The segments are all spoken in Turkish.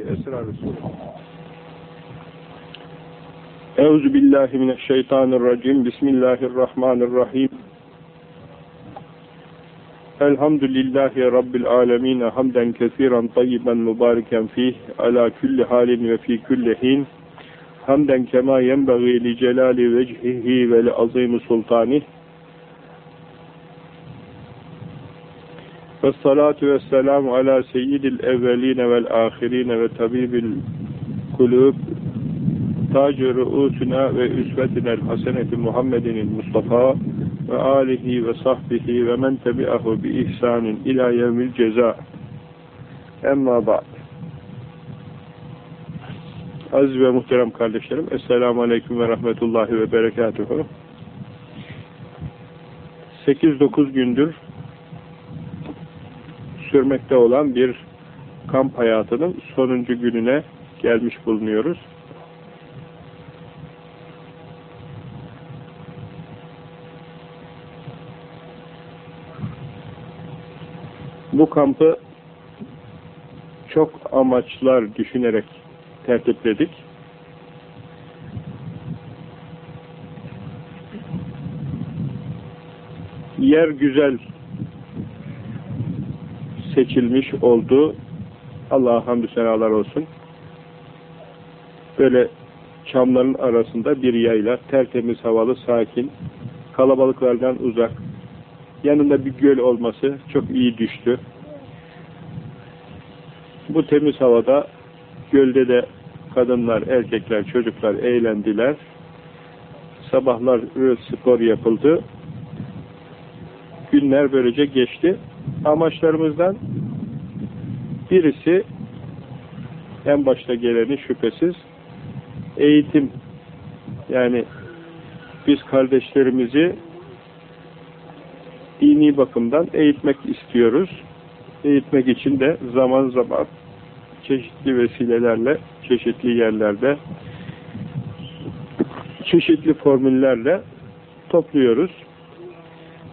Esrar Resul. Euzu billahi mineşşeytanirracim. Bismillahirrahmanirrahim. Elhamdülillahi Rabbil alemin. Hamden kesiren tayyiben mübareken fih. Ala kulli halin ve fi kulli hin. Hamden kema yenbeği li celali vecihihi ve li azimi sultanih. Ve salatu ve selamu ala seyyidil evveline vel ahirine ve tabibil kulub. Tacı ruusuna ve üsvetinel haseneti Muhammedin Mustafa ve alihi ve sahbihi ve men tebi'ahu bi ihsanin ila yevmil ceza. Emma ba'd. Aziz ve muhterem kardeşlerim Esselamu Aleyküm ve Rahmetullahi ve Berekatuhu. 8-9 gündür sürmekte olan bir kamp hayatının sonuncu gününe gelmiş bulunuyoruz. Bu kampı çok amaçlar düşünerek tertipledik. Yer güzel seçilmiş oldu. Allah'a hamdü senalar olsun. Böyle çamların arasında bir yayla, tertemiz havalı, sakin, kalabalıklardan uzak, yanında bir göl olması çok iyi düştü. Bu temiz havada, gölde de kadınlar, erkekler, çocuklar eğlendiler. Sabahlar spor yapıldı. Günler böylece geçti amaçlarımızdan birisi en başta geleni şüphesiz eğitim yani biz kardeşlerimizi dini bakımdan eğitmek istiyoruz. Eğitmek için de zaman zaman çeşitli vesilelerle, çeşitli yerlerde, çeşitli formüllerle topluyoruz.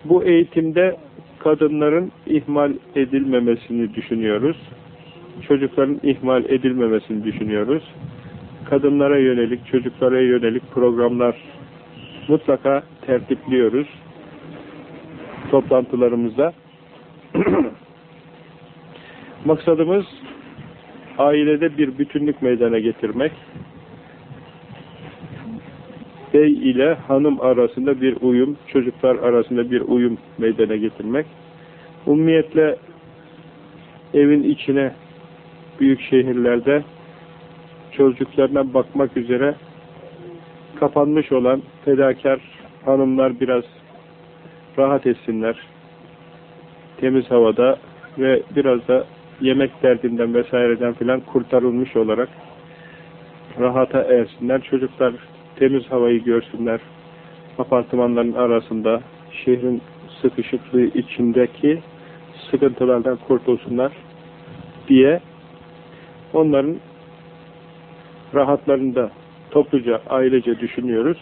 Bu eğitimde kadınların ihmal edilmemesini düşünüyoruz. Çocukların ihmal edilmemesini düşünüyoruz. Kadınlara yönelik, çocuklara yönelik programlar mutlaka tertipliyoruz toplantılarımızda. Maksadımız ailede bir bütünlük meydana getirmek, bey ile hanım arasında bir uyum, çocuklar arasında bir uyum meydana getirmek. Ummiyetle evin içine büyük şehirlerde çocuklarına bakmak üzere kapanmış olan fedakar hanımlar biraz rahat etsinler. Temiz havada ve biraz da yemek derdinden vesaireden filan kurtarılmış olarak rahata ersinler. Çocuklar temiz havayı görsünler. Apartmanların arasında, şehrin sıkışıklığı içindeki sıkıntılardan kurtulsunlar diye onların rahatlarında topluca, ailece düşünüyoruz.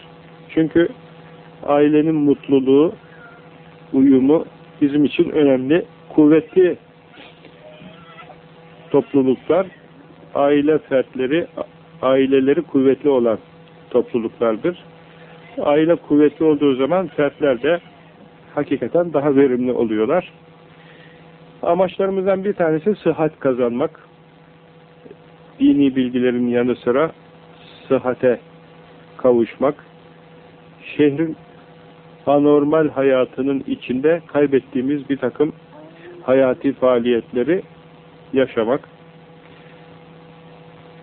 Çünkü ailenin mutluluğu, uyumu bizim için önemli. Kuvvetli topluluklar, aile fertleri, aileleri kuvvetli olan topluluklardır. Aile kuvvetli olduğu zaman fertler de hakikaten daha verimli oluyorlar. Amaçlarımızdan bir tanesi sıhhat kazanmak. Dini bilgilerin yanı sıra sıhhate kavuşmak. Şehrin anormal hayatının içinde kaybettiğimiz bir takım hayati faaliyetleri yaşamak.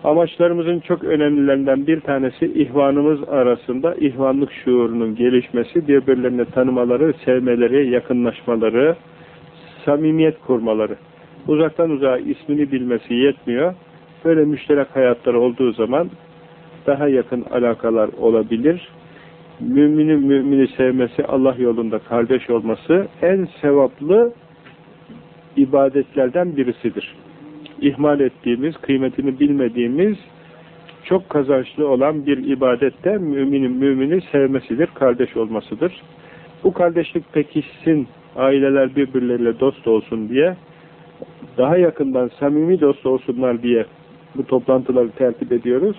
Amaçlarımızın çok önemlilerinden bir tanesi ihvanımız arasında ihvanlık şuurunun gelişmesi, birbirlerini tanımaları, sevmeleri, yakınlaşmaları, samimiyet kurmaları. Uzaktan uzağa ismini bilmesi yetmiyor. Böyle müşterek hayatları olduğu zaman daha yakın alakalar olabilir. Müminin mümini sevmesi, Allah yolunda kardeş olması en sevaplı ibadetlerden birisidir ihmal ettiğimiz, kıymetini bilmediğimiz, çok kazançlı olan bir ibadette müminin mümini sevmesidir, kardeş olmasıdır. Bu kardeşlik pekişsin, aileler birbirleriyle dost olsun diye, daha yakından samimi dost olsunlar diye bu toplantıları tertip ediyoruz?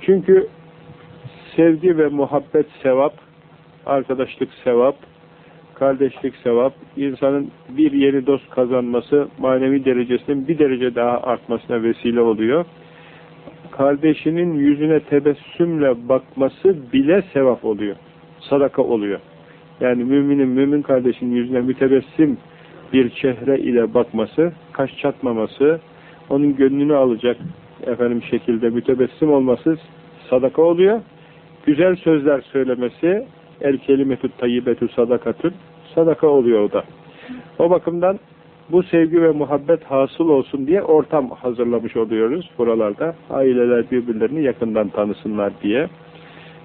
Çünkü sevgi ve muhabbet sevap, arkadaşlık sevap, kardeşlik sevap, insanın bir yeni dost kazanması manevi derecesinin bir derece daha artmasına vesile oluyor. Kardeşinin yüzüne tebessümle bakması bile sevap oluyor. Sadaka oluyor. Yani müminin, mümin kardeşinin yüzüne mütebessim bir çehre ile bakması, kaş çatmaması, onun gönlünü alacak efendim şekilde mütebessim olması sadaka oluyor. Güzel sözler söylemesi el kelimetü tayyibetü sadakatün sadaka oluyor o da. O bakımdan bu sevgi ve muhabbet hasıl olsun diye ortam hazırlamış oluyoruz buralarda. Aileler birbirlerini yakından tanısınlar diye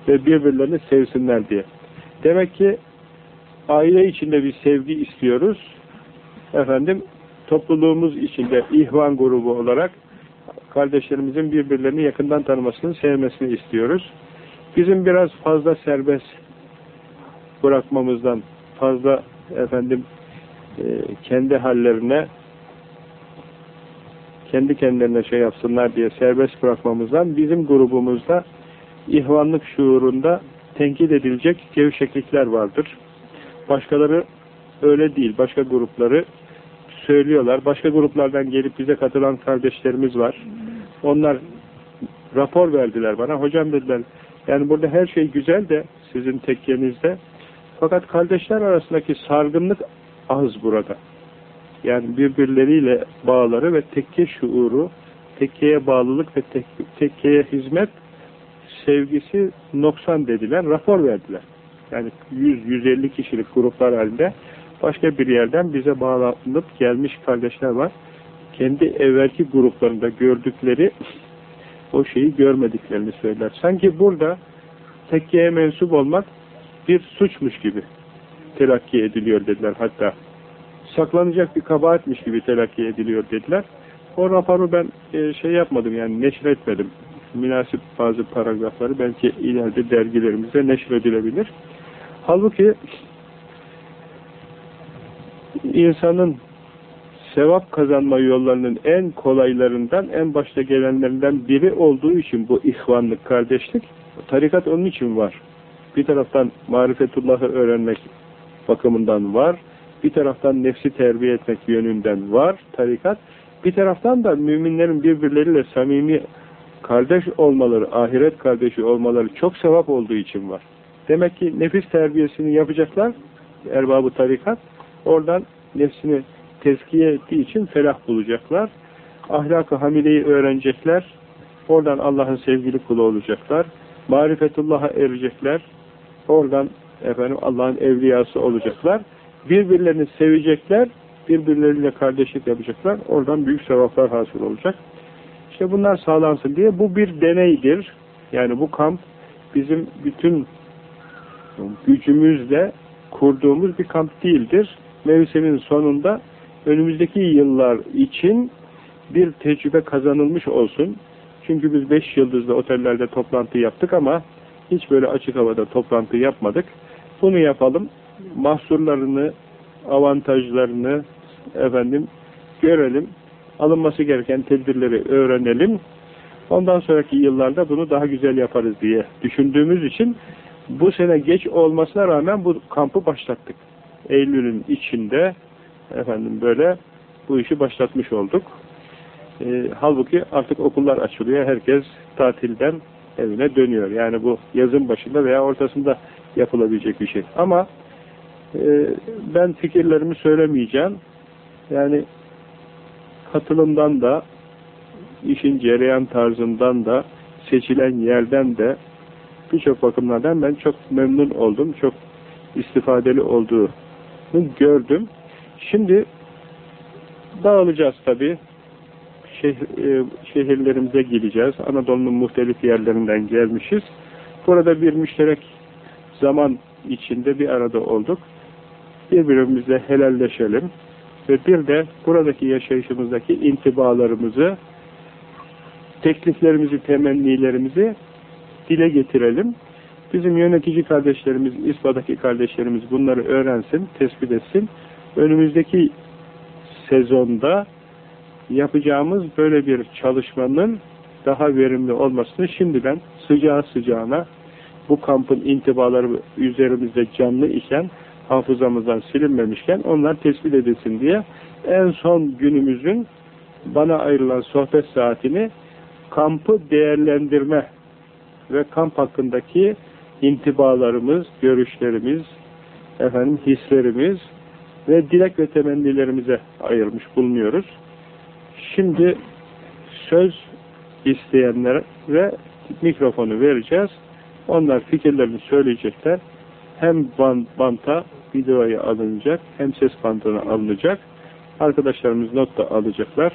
ve birbirlerini sevsinler diye. Demek ki aile içinde bir sevgi istiyoruz. Efendim topluluğumuz içinde ihvan grubu olarak kardeşlerimizin birbirlerini yakından tanımasını, sevmesini istiyoruz. Bizim biraz fazla serbest bırakmamızdan, fazla efendim e, kendi hallerine kendi kendilerine şey yapsınlar diye serbest bırakmamızdan bizim grubumuzda ihvanlık şuurunda tenkit edilecek gevşeklikler vardır. Başkaları öyle değil. Başka grupları söylüyorlar. Başka gruplardan gelip bize katılan kardeşlerimiz var. Onlar rapor verdiler bana. Hocam dediler, yani burada her şey güzel de sizin tekkenizde. Fakat kardeşler arasındaki sargınlık az burada. Yani birbirleriyle bağları ve tekke şuuru, tekkeye bağlılık ve tek, tekkeye hizmet sevgisi noksan dediler, rapor verdiler. Yani 100-150 kişilik gruplar halinde başka bir yerden bize bağlanıp gelmiş kardeşler var. Kendi evvelki gruplarında gördükleri o şeyi görmediklerini söyler. Sanki burada tekkeye mensup olmak bir suçmuş gibi telakki ediliyor dediler hatta. Saklanacak bir kabahatmiş gibi telakki ediliyor dediler. O raporu ben e, şey yapmadım yani neşretmedim. Münasip bazı paragrafları belki ileride dergilerimizde neşredilebilir. Halbuki insanın sevap kazanma yollarının en kolaylarından, en başta gelenlerinden biri olduğu için bu ihvanlık, kardeşlik, tarikat onun için var. Bir taraftan marifetullahı öğrenmek bakımından var, bir taraftan nefsi terbiye etmek yönünden var tarikat, bir taraftan da müminlerin birbirleriyle samimi kardeş olmaları, ahiret kardeşi olmaları çok sevap olduğu için var. Demek ki nefis terbiyesini yapacaklar, erbabı tarikat, oradan nefsini tezkiye ettiği için felah bulacaklar. Ahlak-ı hamileyi öğrenecekler. Oradan Allah'ın sevgili kulu olacaklar. Marifetullah'a erecekler. Oradan efendim Allah'ın evliyası olacaklar. Birbirlerini sevecekler. Birbirleriyle kardeşlik yapacaklar. Oradan büyük sevaplar hasıl olacak. İşte bunlar sağlansın diye bu bir deneydir. Yani bu kamp bizim bütün gücümüzle kurduğumuz bir kamp değildir. Mevsimin sonunda önümüzdeki yıllar için bir tecrübe kazanılmış olsun. Çünkü biz beş yıldızlı otellerde toplantı yaptık ama hiç böyle açık havada toplantı yapmadık. Bunu yapalım. Mahsurlarını, avantajlarını efendim görelim. Alınması gereken tedbirleri öğrenelim. Ondan sonraki yıllarda bunu daha güzel yaparız diye düşündüğümüz için bu sene geç olmasına rağmen bu kampı başlattık. Eylül'ün içinde efendim böyle bu işi başlatmış olduk. E, halbuki artık okullar açılıyor. Herkes tatilden evine dönüyor. Yani bu yazın başında veya ortasında yapılabilecek bir şey. Ama e, ben fikirlerimi söylemeyeceğim. Yani katılımdan da işin cereyan tarzından da seçilen yerden de birçok bakımlardan ben çok memnun oldum. Çok istifadeli olduğunu gördüm. Şimdi dağılacağız tabi. E, şehirlerimize gideceğiz. Anadolu'nun muhtelif yerlerinden gelmişiz. Burada bir müşterek zaman içinde bir arada olduk. Birbirimizle helalleşelim. Ve bir de buradaki yaşayışımızdaki intibalarımızı, tekliflerimizi, temennilerimizi dile getirelim. Bizim yönetici kardeşlerimiz, İSPA'daki kardeşlerimiz bunları öğrensin, tespit etsin. Önümüzdeki sezonda yapacağımız böyle bir çalışmanın daha verimli olmasını şimdiden sıcağı sıcağına bu kampın intibaları üzerimizde canlı iken hafızamızdan silinmemişken onlar tespit edilsin diye en son günümüzün bana ayrılan sohbet saatini kampı değerlendirme ve kamp hakkındaki intibalarımız, görüşlerimiz, efendim hislerimiz ve dilek ve temennilerimize ayırmış bulunuyoruz. Şimdi söz isteyenlere mikrofonu vereceğiz. Onlar fikirlerini söyleyecekler. Hem banta videoya alınacak hem ses bandına alınacak. Arkadaşlarımız not da alacaklar.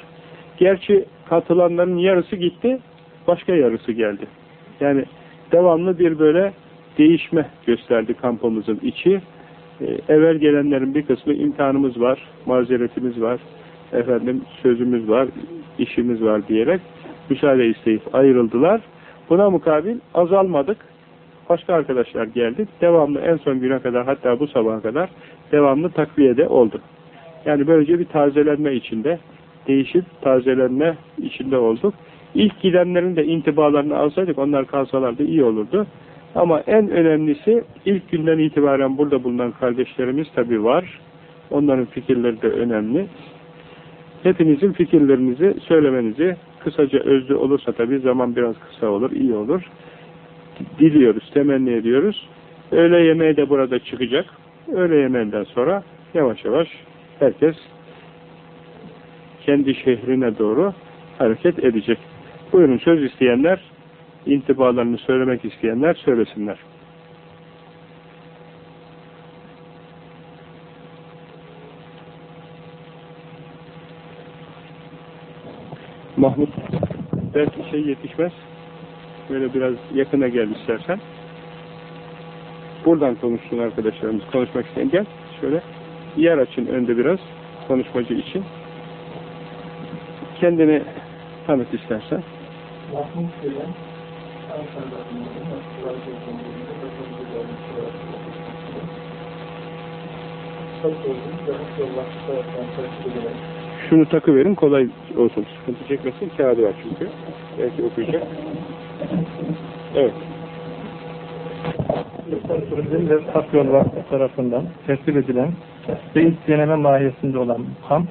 Gerçi katılanların yarısı gitti, başka yarısı geldi. Yani devamlı bir böyle değişme gösterdi kampımızın içi. Ee, evvel gelenlerin bir kısmı imtihanımız var, mazeretimiz var, efendim sözümüz var, işimiz var diyerek müsaade isteyip ayrıldılar. Buna mukabil azalmadık. Başka arkadaşlar geldi. Devamlı en son güne kadar hatta bu sabaha kadar devamlı takviyede oldu. Yani böylece bir tazelenme içinde değişip tazelenme içinde olduk. İlk gidenlerin de intibalarını alsaydık onlar kalsalardı iyi olurdu. Ama en önemlisi ilk günden itibaren burada bulunan kardeşlerimiz tabi var. Onların fikirleri de önemli. Hepinizin fikirlerinizi söylemenizi kısaca özlü olursa tabi zaman biraz kısa olur, iyi olur. Diliyoruz, temenni ediyoruz. Öğle yemeği de burada çıkacak. Öğle yemeğinden sonra yavaş yavaş herkes kendi şehrine doğru hareket edecek. Buyurun söz isteyenler, intibalarını söylemek isteyenler söylesinler. Mahmut, belki şey yetişmez. Böyle biraz yakına gel istersen. Buradan konuşsun arkadaşlarımız. Konuşmak isteyen gel. Şöyle yer açın önde biraz konuşmacı için. Kendini tanıt istersen. Mahmut Şunu takı verin kolay olsun. Sıkıntı çekmesin. Kağıdı var çünkü. Belki okuyacak. Evet. Turizm ve Vakfı tarafından tertip edilen ve ilk deneme mahiyetinde olan kamp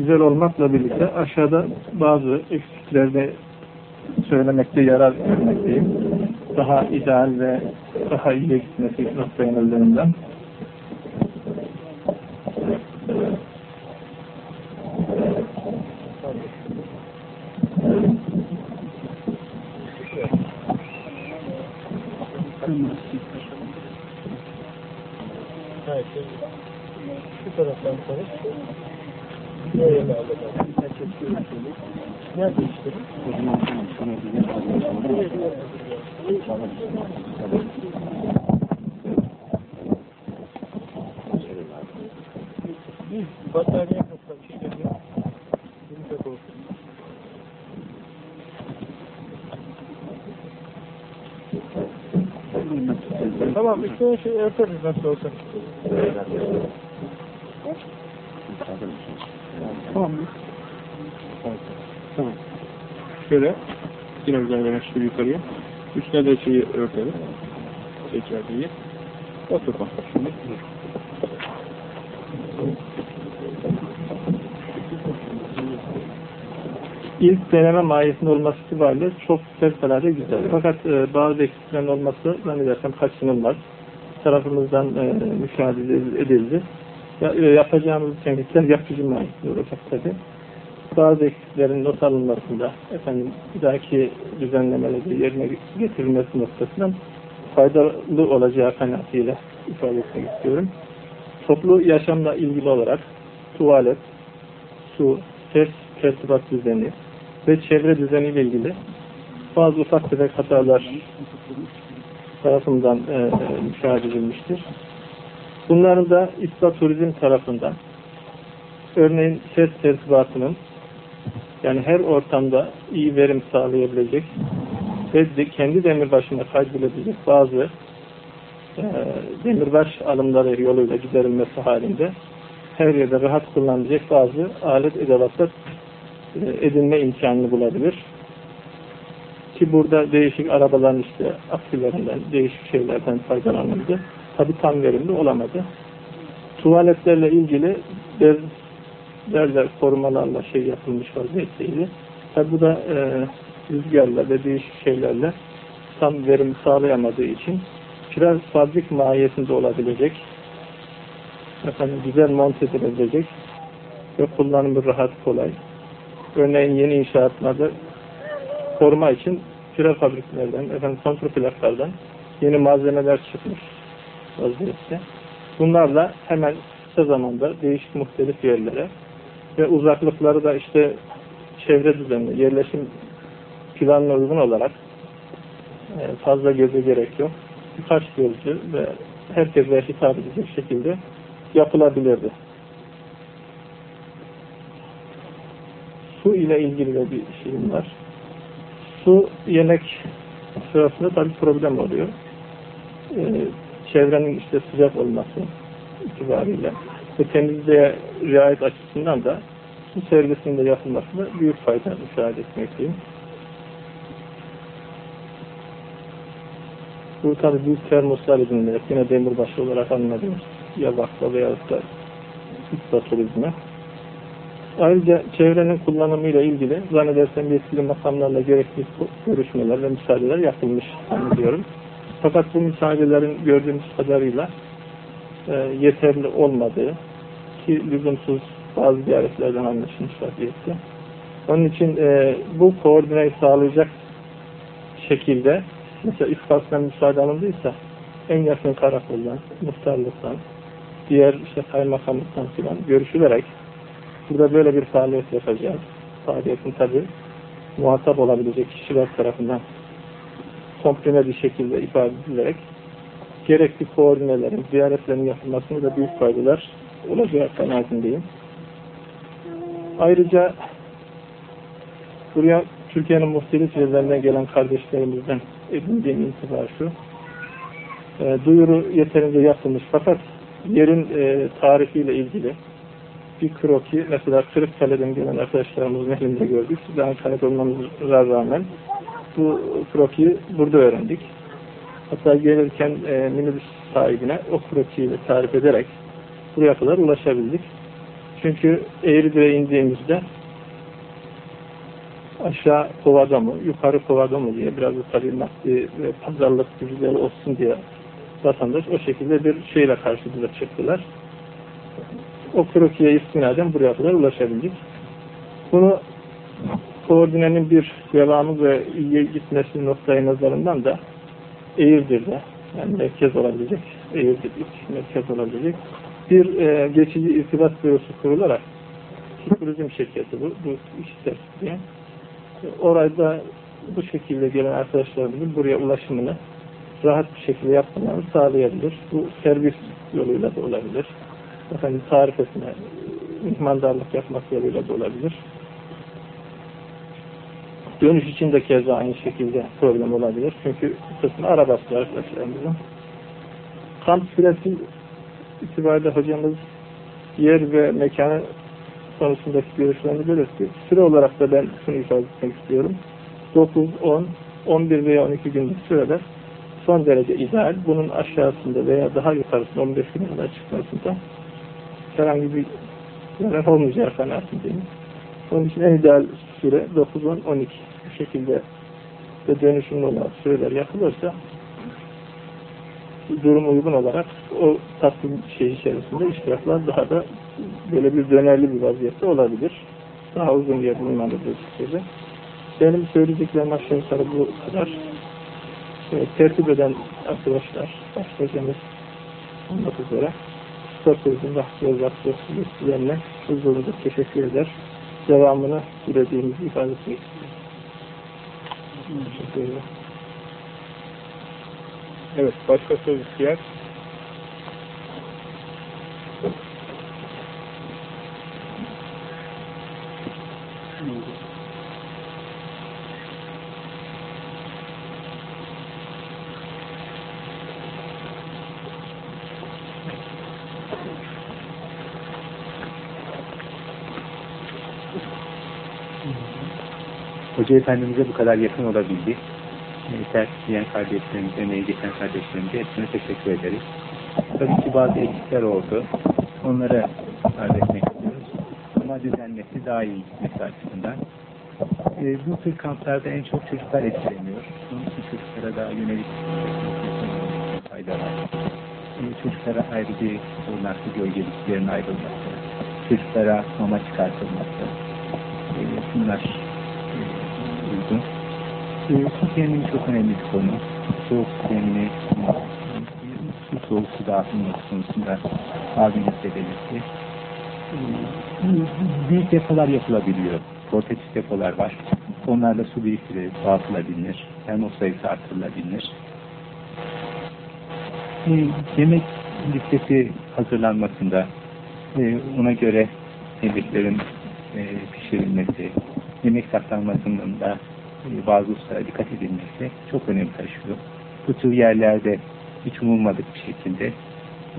güzel olmakla birlikte aşağıda bazı eksiklerini söylemekte yarar görmekteyim. Daha ideal ve daha iyi gitmesi noktayanıldığından. Evet. Şu taraftan konuş. Nereye bağlayalım? Nerede işte? Batarya kapalı. Şey dedi. Yumuşak olsun. Tamam üstüne şey örteriz nasıl olsa. Tamam. Tamam. Şöyle yine güzel yanaştır yukarıya. Üstüne de şeyi örtelim. Çekirdeği. Otur bak şimdi. İlk deneme mahiyetinde olması itibariyle çok fevkalade güzel. Fakat e, bazı eksiklerin olması zannedersem kaçınılmaz. Tarafımızdan e, müşahede edildi. Ya, e, yapacağımız tenkitler yapıcı mahiyetinde olacak tabi. Bazı eksiklerin not alınmasında, efendim bir dahaki düzenlemelerde yerine getirilmesi noktasından faydalı olacağı kanaatiyle ifade etmek istiyorum. Toplu yaşamla ilgili olarak tuvalet, su, ses, tertibat düzeni ve çevre düzeniyle ilgili bazı ufak tefek hatalar tarafından e, müşahede edilmiştir. Bunların da İslam Turizm tarafından örneğin ses tertibatının yani her ortamda iyi verim sağlayabilecek ve de kendi demirbaşına kaydedilecek bazı e, demirbaş alımları yoluyla giderilmesi halinde her yerde rahat kullanabilecek bazı alet edevatlar e, edinme imkanını bulabilir. Ki burada değişik arabaların işte akülerinden, değişik şeylerden faydalanıldı. Tabi tam verimli olamadı. Tuvaletlerle ilgili bezlerle, korumalarla şey yapılmış vaziyetteydi. Tabi bu da e, rüzgarla ve değişik şeylerle tam verim sağlayamadığı için biraz fabrik mahiyetinde olabilecek efendim güzel monte edilebilecek ve kullanımı rahat kolay. Örneğin yeni inşaatlarda koruma için pire fabriklerden, efendim kontrplaklardan yeni malzemeler çıkmış vaziyette. Bunlarla hemen kısa zamanda değişik muhtelif yerlere ve uzaklıkları da işte çevre düzenli, yerleşim planına uygun olarak e, fazla göze gerek yok. Birkaç gözlü ve herkese hitap edecek şekilde yapılabilirdi. Su ile ilgili de bir şeyim var. Su yemek sırasında tabii problem oluyor. Ee, çevrenin işte sıcak olması itibariyle ve temizliğe riayet açısından da su servisinde yapılmasında büyük fayda müşahede etmekteyim. Bu tabi büyük termoslar edinilerek yine demirbaşı olarak anladığımız ya vakfa veya da ikta turizme. Ayrıca çevrenin kullanımıyla ilgili zannedersem yetkili makamlarla gerekli görüşmeler ve müsaadeler yapılmış sanıyorum. Fakat bu müsaadelerin gördüğümüz kadarıyla e, yeterli olmadığı ki lüzumsuz bazı ziyaretlerden anlaşılmış vaziyette. Onun için e, bu koordineyi sağlayacak şekilde mesela ifkasından müsaade alındıysa en yakın karakoldan, muhtarlıktan, diğer işte kaymakamlıktan filan görüşülerek burada böyle bir faaliyet yapacağız. Faaliyetin tabi muhatap olabilecek kişiler tarafından komprime bir şekilde ifade edilerek gerekli koordinelerin, ziyaretlerin yapılmasında da büyük faydalar olacağı kanaatindeyim. Ayrıca buraya Türkiye'nin muhtelif yerlerinden gelen kardeşlerimizden edindiğim intiba şu. E, duyuru yeterince yapılmış fakat yerin e, tarihiyle ilgili bir kroki mesela Kırıkkale'den gelen arkadaşlarımızın elinde gördük. Daha Ankara'da olmamıza rağmen bu krokiyi burada öğrendik. Hatta gelirken e, minibüs sahibine o krokiyi tarif ederek buraya kadar ulaşabildik. Çünkü Eğridir'e indiğimizde aşağı kovada mı, yukarı kovada mı diye biraz yukarı maddi ve pazarlık güçleri olsun diye vatandaş o şekilde bir şeyle karşımıza çıktılar. O krokiye istinaden buraya kadar ulaşabildik. Bunu koordinenin bir devamı ve iyiye gitmesi noktayı nazarından da Eğirdir'de yani merkez olabilecek, Eğirdir ilk merkez olabilecek bir e, geçici irtibat bürosu kurularak turizm şirketi bu, bu ister diye. Orada bu şekilde gelen arkadaşlarımızın buraya ulaşımını rahat bir şekilde yapmalarını sağlayabilir. Bu servis yoluyla da olabilir. Efendim tarifesine mihmandarlık yapmak yoluyla da olabilir. Dönüş için de keza aynı şekilde problem olabilir. Çünkü kısmı arabası arkadaşlarımızın. Kamp süresi itibariyle hocamız yer ve mekanı konusundaki görüşlerini belirtti. Süre olarak da ben şunu ifade etmek istiyorum. 9, 10, 11 veya 12 günlük süreler son derece ideal. Bunun aşağısında veya daha yukarısında 15 güne kadar çıkmasında herhangi bir zarar olmayacağı kanaatindeyim. Onun için en ideal süre 9, 10, 12. Bu şekilde ve dönüşümlü olan süreler yapılırsa durum uygun olarak o tatmin şey içerisinde iştiraklar daha da böyle bir dönerli bir vaziyette olabilir. Daha uzun yer bulunmalıdır sürece. Benim söyleyeceklerim aşağı yukarı bu kadar. Evet, tertip eden arkadaşlar, başlayacağımız olmak üzere Stoköz'ün Rahsi Vakfı üstlerine huzurunda teşekkür eder. Devamını dilediğimizi ifade etmek. Evet, başka söz isteyen? Hoca Efendimiz'e bu kadar yakın olabildik. Ders diyen kardeşlerimize, emeği geçen kardeşlerimize hepsine teşekkür ederiz. Tabii ki bazı eksikler oldu. Onları arz etmek istiyoruz. Ama düzenmesi daha iyi gitmesi açısından. E, bu tür kamplarda en çok çocuklar etkileniyor. Bunun için çocuklara daha yönelik fayda var. E, çocuklara ayrı bir korunaklı gölgeliklerin ayrılması, çocuklara mama çıkartılması, e, bunlar uygun. E, su temini çok önemli bir konu. Soğuk temini, su soğuk su dağıtılması konusunda abimiz de belirtti. E, büyük depolar yapılabiliyor. Portatif depolar var. Onlarla su biriktirilip dağıtılabilir. Termos sayısı artırılabilir. E, yemek listesi hazırlanmasında e, ona göre yemeklerin e, pişirilmesi, yemek saklanmasının da bazı hususlara dikkat edilmesi çok önem taşıyor. Bu tür yerlerde hiç umulmadık bir şekilde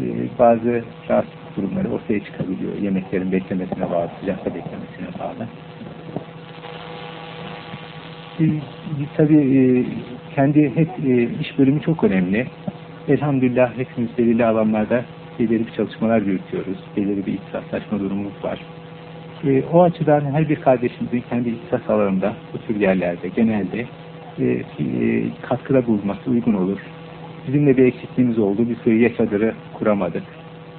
e, bazı rahatsızlık durumları ortaya çıkabiliyor. Yemeklerin beklemesine bağlı, sıcakta beklemesine bağlı. Tabii e, kendi hep e, iş bölümü çok önemli. Elhamdülillah hepimiz belirli alanlarda belirli bir çalışmalar yürütüyoruz. Belirli bir ihtisaslaşma durumumuz var. E, o açıdan her bir kardeşimizin kendi ihtisas alanında bu tür yerlerde genelde e, e, katkıda bulunması uygun olur. Bizim de bir eksikliğimiz oldu. Bir sürü çadırı kuramadık.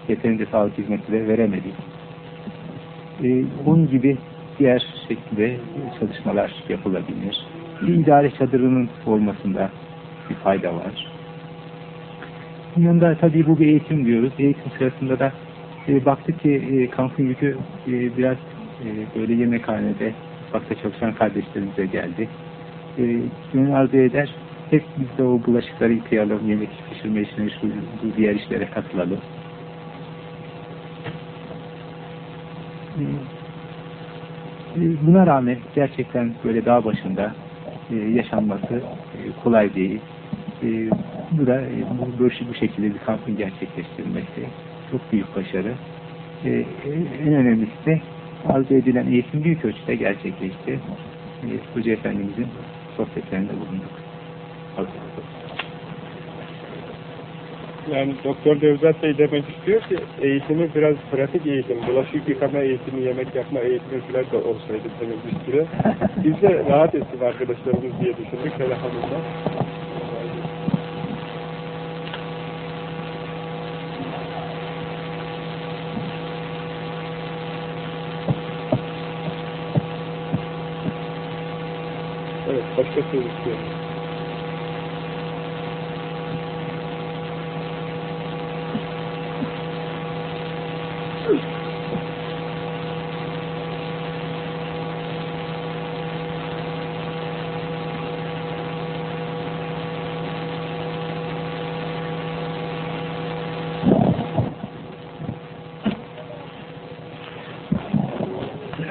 Yeterince sağlık hizmeti de veremedik. E, bunun gibi diğer şekilde çalışmalar yapılabilir. Bir idare çadırının olmasında bir fayda var. Bunun yanında tabii bu bir eğitim diyoruz. Eğitim sırasında da e, baktık ki e, kampın yükü e, biraz e, böyle yemekhanede bakta çalışan kardeşlerimize geldi. E, arzu eder. Hep biz de o bulaşıkları yıkayalım, yemek pişirme işine, şu bu diğer işlere katılalım. E, e, buna rağmen gerçekten böyle dağ başında e, yaşanması e, kolay değil. Bu da bu, şekilde bir kampın gerçekleştirilmesi çok büyük başarı. En önemlisi de arzu edilen eğitim büyük ölçüde gerçekleşti. Hoca Efendimizin sohbetlerinde bulunduk. Yani Doktor Devzat Bey demek istiyor ki eğitimi biraz pratik eğitim, bulaşık yıkama eğitimi, yemek yapma eğitimi falan da olsaydı demek süre. Biz de rahat ettik arkadaşlarımız diye düşündük. Elhamdülillah. Evet, başka söz istiyorum.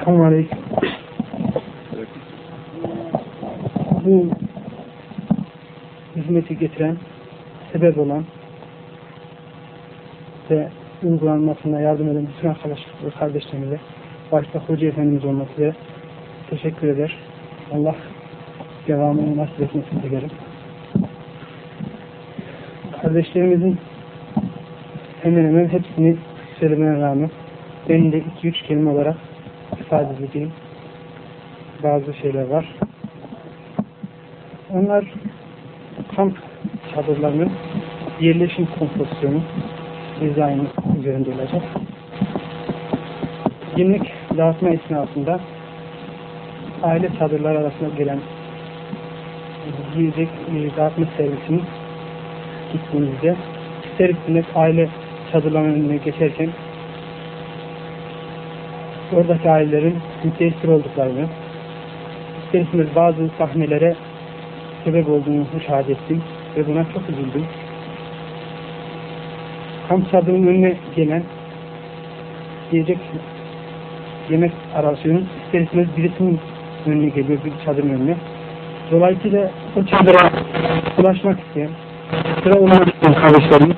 Selamünaleyküm. Bu hizmeti getiren, sebep olan ve uygulanmasına yardım eden bütün arkadaşlar kardeşlerimize başta Hoca Efendimiz olmak üzere teşekkür eder. Allah devamını nasip etmesini dilerim. Kardeşlerimizin hemen hemen hepsini söylemene rağmen benim de iki üç kelime olarak ifade edeceğim bazı şeyler var. Onlar kamp çadırlarının yerleşim kompozisyonu dizaynı üzerinde olacak. Günlük dağıtma esnasında aile çadırları arasında gelen yiyecek dağıtma servisinin gittiğimizde ister aile çadırlarının önüne geçerken oradaki ailelerin müteessir olduklarını, ister bazı sahnelere sebep olduğunu müşahede ettim ve buna çok üzüldüm. Kamp çadırının önüne gelen yiyecek yemek arasının ister istemez birisinin önüne geliyor, bir çadırın önüne. Dolayısıyla o çadıra ulaşmak isteyen, sıra olmak isteyen kardeşlerimiz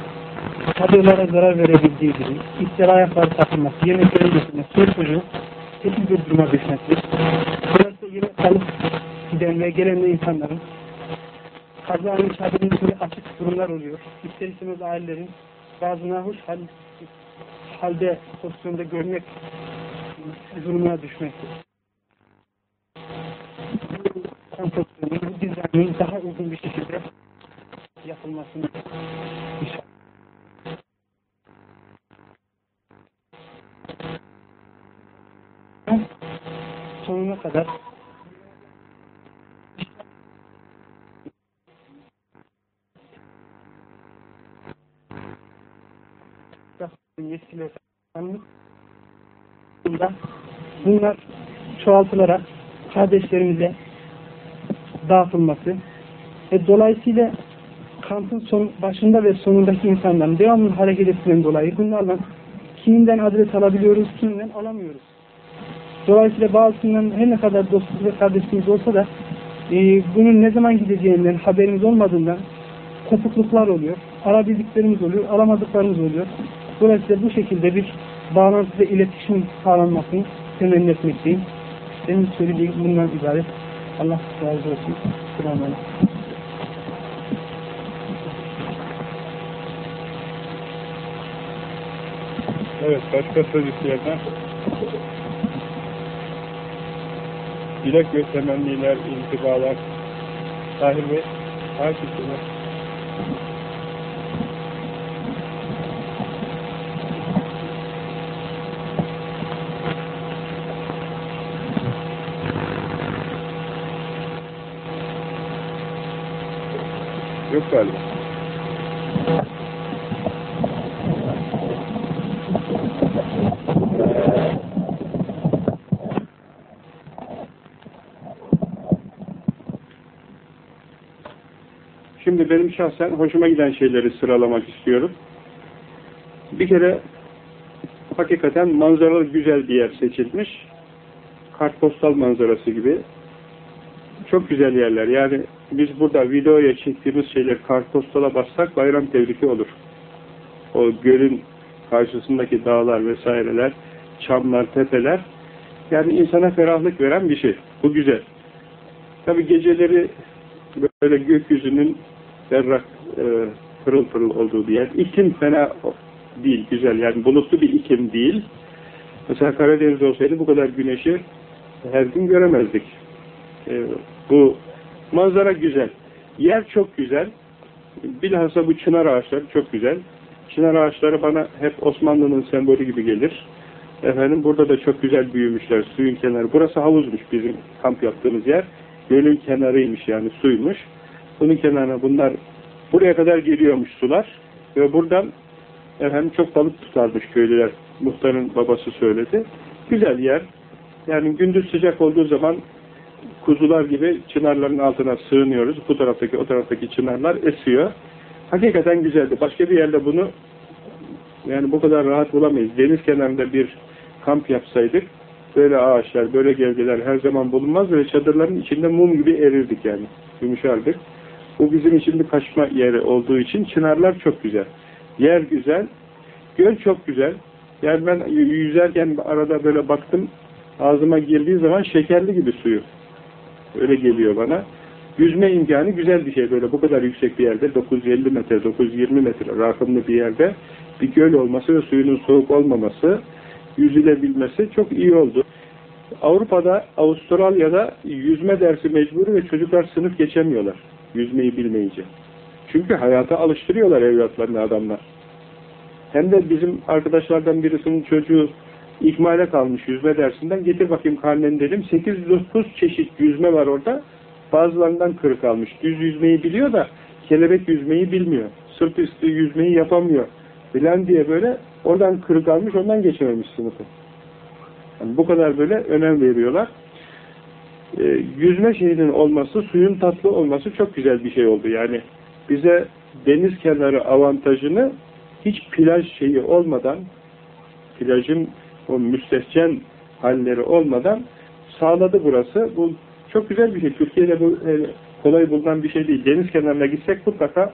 çadırlara zarar verebildiği gibi iftira ayakları takılması, yemeklerin götürmesi, çocuk çocuğu kötü bir duruma düşmesi, böyle giden ve gelen insanların kazanın çadırın içinde açık durumlar oluyor. İster istemez ailelerin bazı nahoş hal, halde pozisyonda görmek durumuna düşmektir. Bu dizaynın daha uygun bir şekilde yapılmasını inşallah. sonuna kadar yetkililer bunlar çoğaltılarak kardeşlerimize dağıtılması ve dolayısıyla kampın son, başında ve sonundaki insanların devamlı hareket ettiğinden dolayı bunlarla kiminden adres alabiliyoruz, kiminden alamıyoruz. Dolayısıyla bazısından her ne kadar dostluk ve kardeşliğimiz olsa da e, bunun ne zaman gideceğinden haberimiz olmadığından kopukluklar oluyor. Alabildiklerimiz oluyor, alamadıklarımız oluyor. Dolayısıyla bu şekilde bir bağlantı ve iletişim sağlanmasını temenni etmekteyim. Benim söylediğim bundan ibaret. Allah razı olsun. Selamun. Evet, başka söz isteyenler? Dilek ve temenniler, intibalar. Tahir Bey, hakikisine. Yok galiba. Şimdi benim şahsen hoşuma giden şeyleri sıralamak istiyorum. Bir kere hakikaten manzaralı güzel bir yer seçilmiş. Kartpostal manzarası gibi. Çok güzel yerler. Yani biz burada videoya çektiğimiz şeyler kartpostala bassak bayram tebriki olur. O gölün karşısındaki dağlar vesaireler, çamlar, tepeler yani insana ferahlık veren bir şey. Bu güzel. Tabi geceleri böyle gökyüzünün berrak, e, pırıl pırıl olduğu bir yer. İklim fena değil, güzel. Yani bulutlu bir iklim değil. Mesela Karadeniz olsaydı bu kadar güneşi her gün göremezdik. E, bu manzara güzel. Yer çok güzel. Bilhassa bu çınar ağaçları çok güzel. Çınar ağaçları bana hep Osmanlı'nın sembolü gibi gelir. Efendim burada da çok güzel büyümüşler. Suyun kenarı. Burası havuzmuş bizim kamp yaptığımız yer. Gölün kenarıymış yani suymuş. Bunun kenarına bunlar buraya kadar geliyormuş sular. Ve buradan efendim çok balık tutarmış köylüler. Muhtarın babası söyledi. Güzel yer. Yani gündüz sıcak olduğu zaman kuzular gibi çınarların altına sığınıyoruz. Bu taraftaki o taraftaki çınarlar esiyor. Hakikaten güzeldi. Başka bir yerde bunu yani bu kadar rahat bulamayız. Deniz kenarında bir kamp yapsaydık böyle ağaçlar, böyle gövdeler her zaman bulunmaz ve çadırların içinde mum gibi erirdik yani. Yumuşardık. Bu bizim için bir kaçma yeri olduğu için çınarlar çok güzel. Yer güzel. Göl çok güzel. Yani ben yüzerken arada böyle baktım ağzıma girdiği zaman şekerli gibi suyu. Öyle geliyor bana. Yüzme imkanı güzel bir şey böyle bu kadar yüksek bir yerde 950 metre, 920 metre rakımlı bir yerde bir göl olması ve suyunun soğuk olmaması yüzülebilmesi çok iyi oldu. Avrupa'da, Avustralya'da yüzme dersi mecburi ve çocuklar sınıf geçemiyorlar. Yüzmeyi bilmeyince. Çünkü hayata alıştırıyorlar evlatlarını adamlar. Hem de bizim arkadaşlardan birisinin çocuğu ikmale kalmış yüzme dersinden. Getir bakayım karneni dedim. 809 çeşit yüzme var orada. Bazılarından kırık almış. Düz yüzmeyi biliyor da kelebek yüzmeyi bilmiyor. Sırt üstü yüzmeyi yapamıyor. Bilen diye böyle oradan kırık almış ondan geçememiş sınıfı. Yani bu kadar böyle önem veriyorlar. Ee, yüzme şeyinin olması, suyun tatlı olması çok güzel bir şey oldu. Yani bize deniz kenarı avantajını hiç plaj şeyi olmadan plajın o müstehcen halleri olmadan sağladı burası. Bu çok güzel bir şey. Türkiye'de bu e, kolay bulunan bir şey değil. Deniz kenarına gitsek mutlaka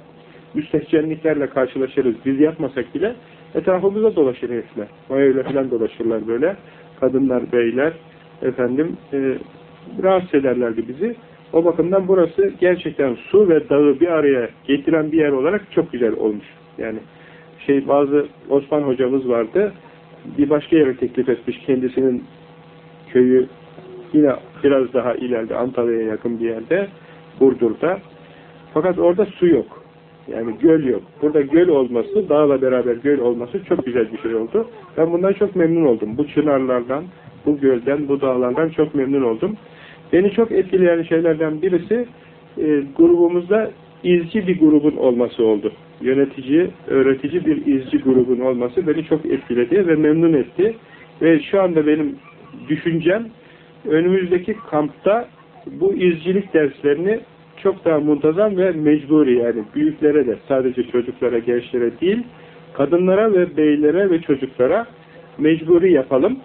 müstehcenliklerle karşılaşırız. Biz yapmasak bile etrafımızda dolaşır herifler. Mayoyla falan dolaşırlar böyle. Kadınlar, beyler efendim e, rahatsız ederlerdi bizi. O bakımdan burası gerçekten su ve dağı bir araya getiren bir yer olarak çok güzel olmuş. Yani şey bazı Osman hocamız vardı. Bir başka yere teklif etmiş kendisinin köyü yine biraz daha ileride Antalya'ya yakın bir yerde Burdur'da. Fakat orada su yok. Yani göl yok. Burada göl olması, dağla beraber göl olması çok güzel bir şey oldu. Ben bundan çok memnun oldum. Bu çınarlardan, bu gölden, bu dağlardan çok memnun oldum. Beni çok etkileyen şeylerden birisi e, grubumuzda izci bir grubun olması oldu. Yönetici, öğretici bir izci grubun olması beni çok etkiledi ve memnun etti. Ve şu anda benim düşüncem önümüzdeki kampta bu izcilik derslerini çok daha muntazam ve mecburi yani büyüklere de sadece çocuklara, gençlere değil kadınlara ve beylere ve çocuklara mecburi yapalım.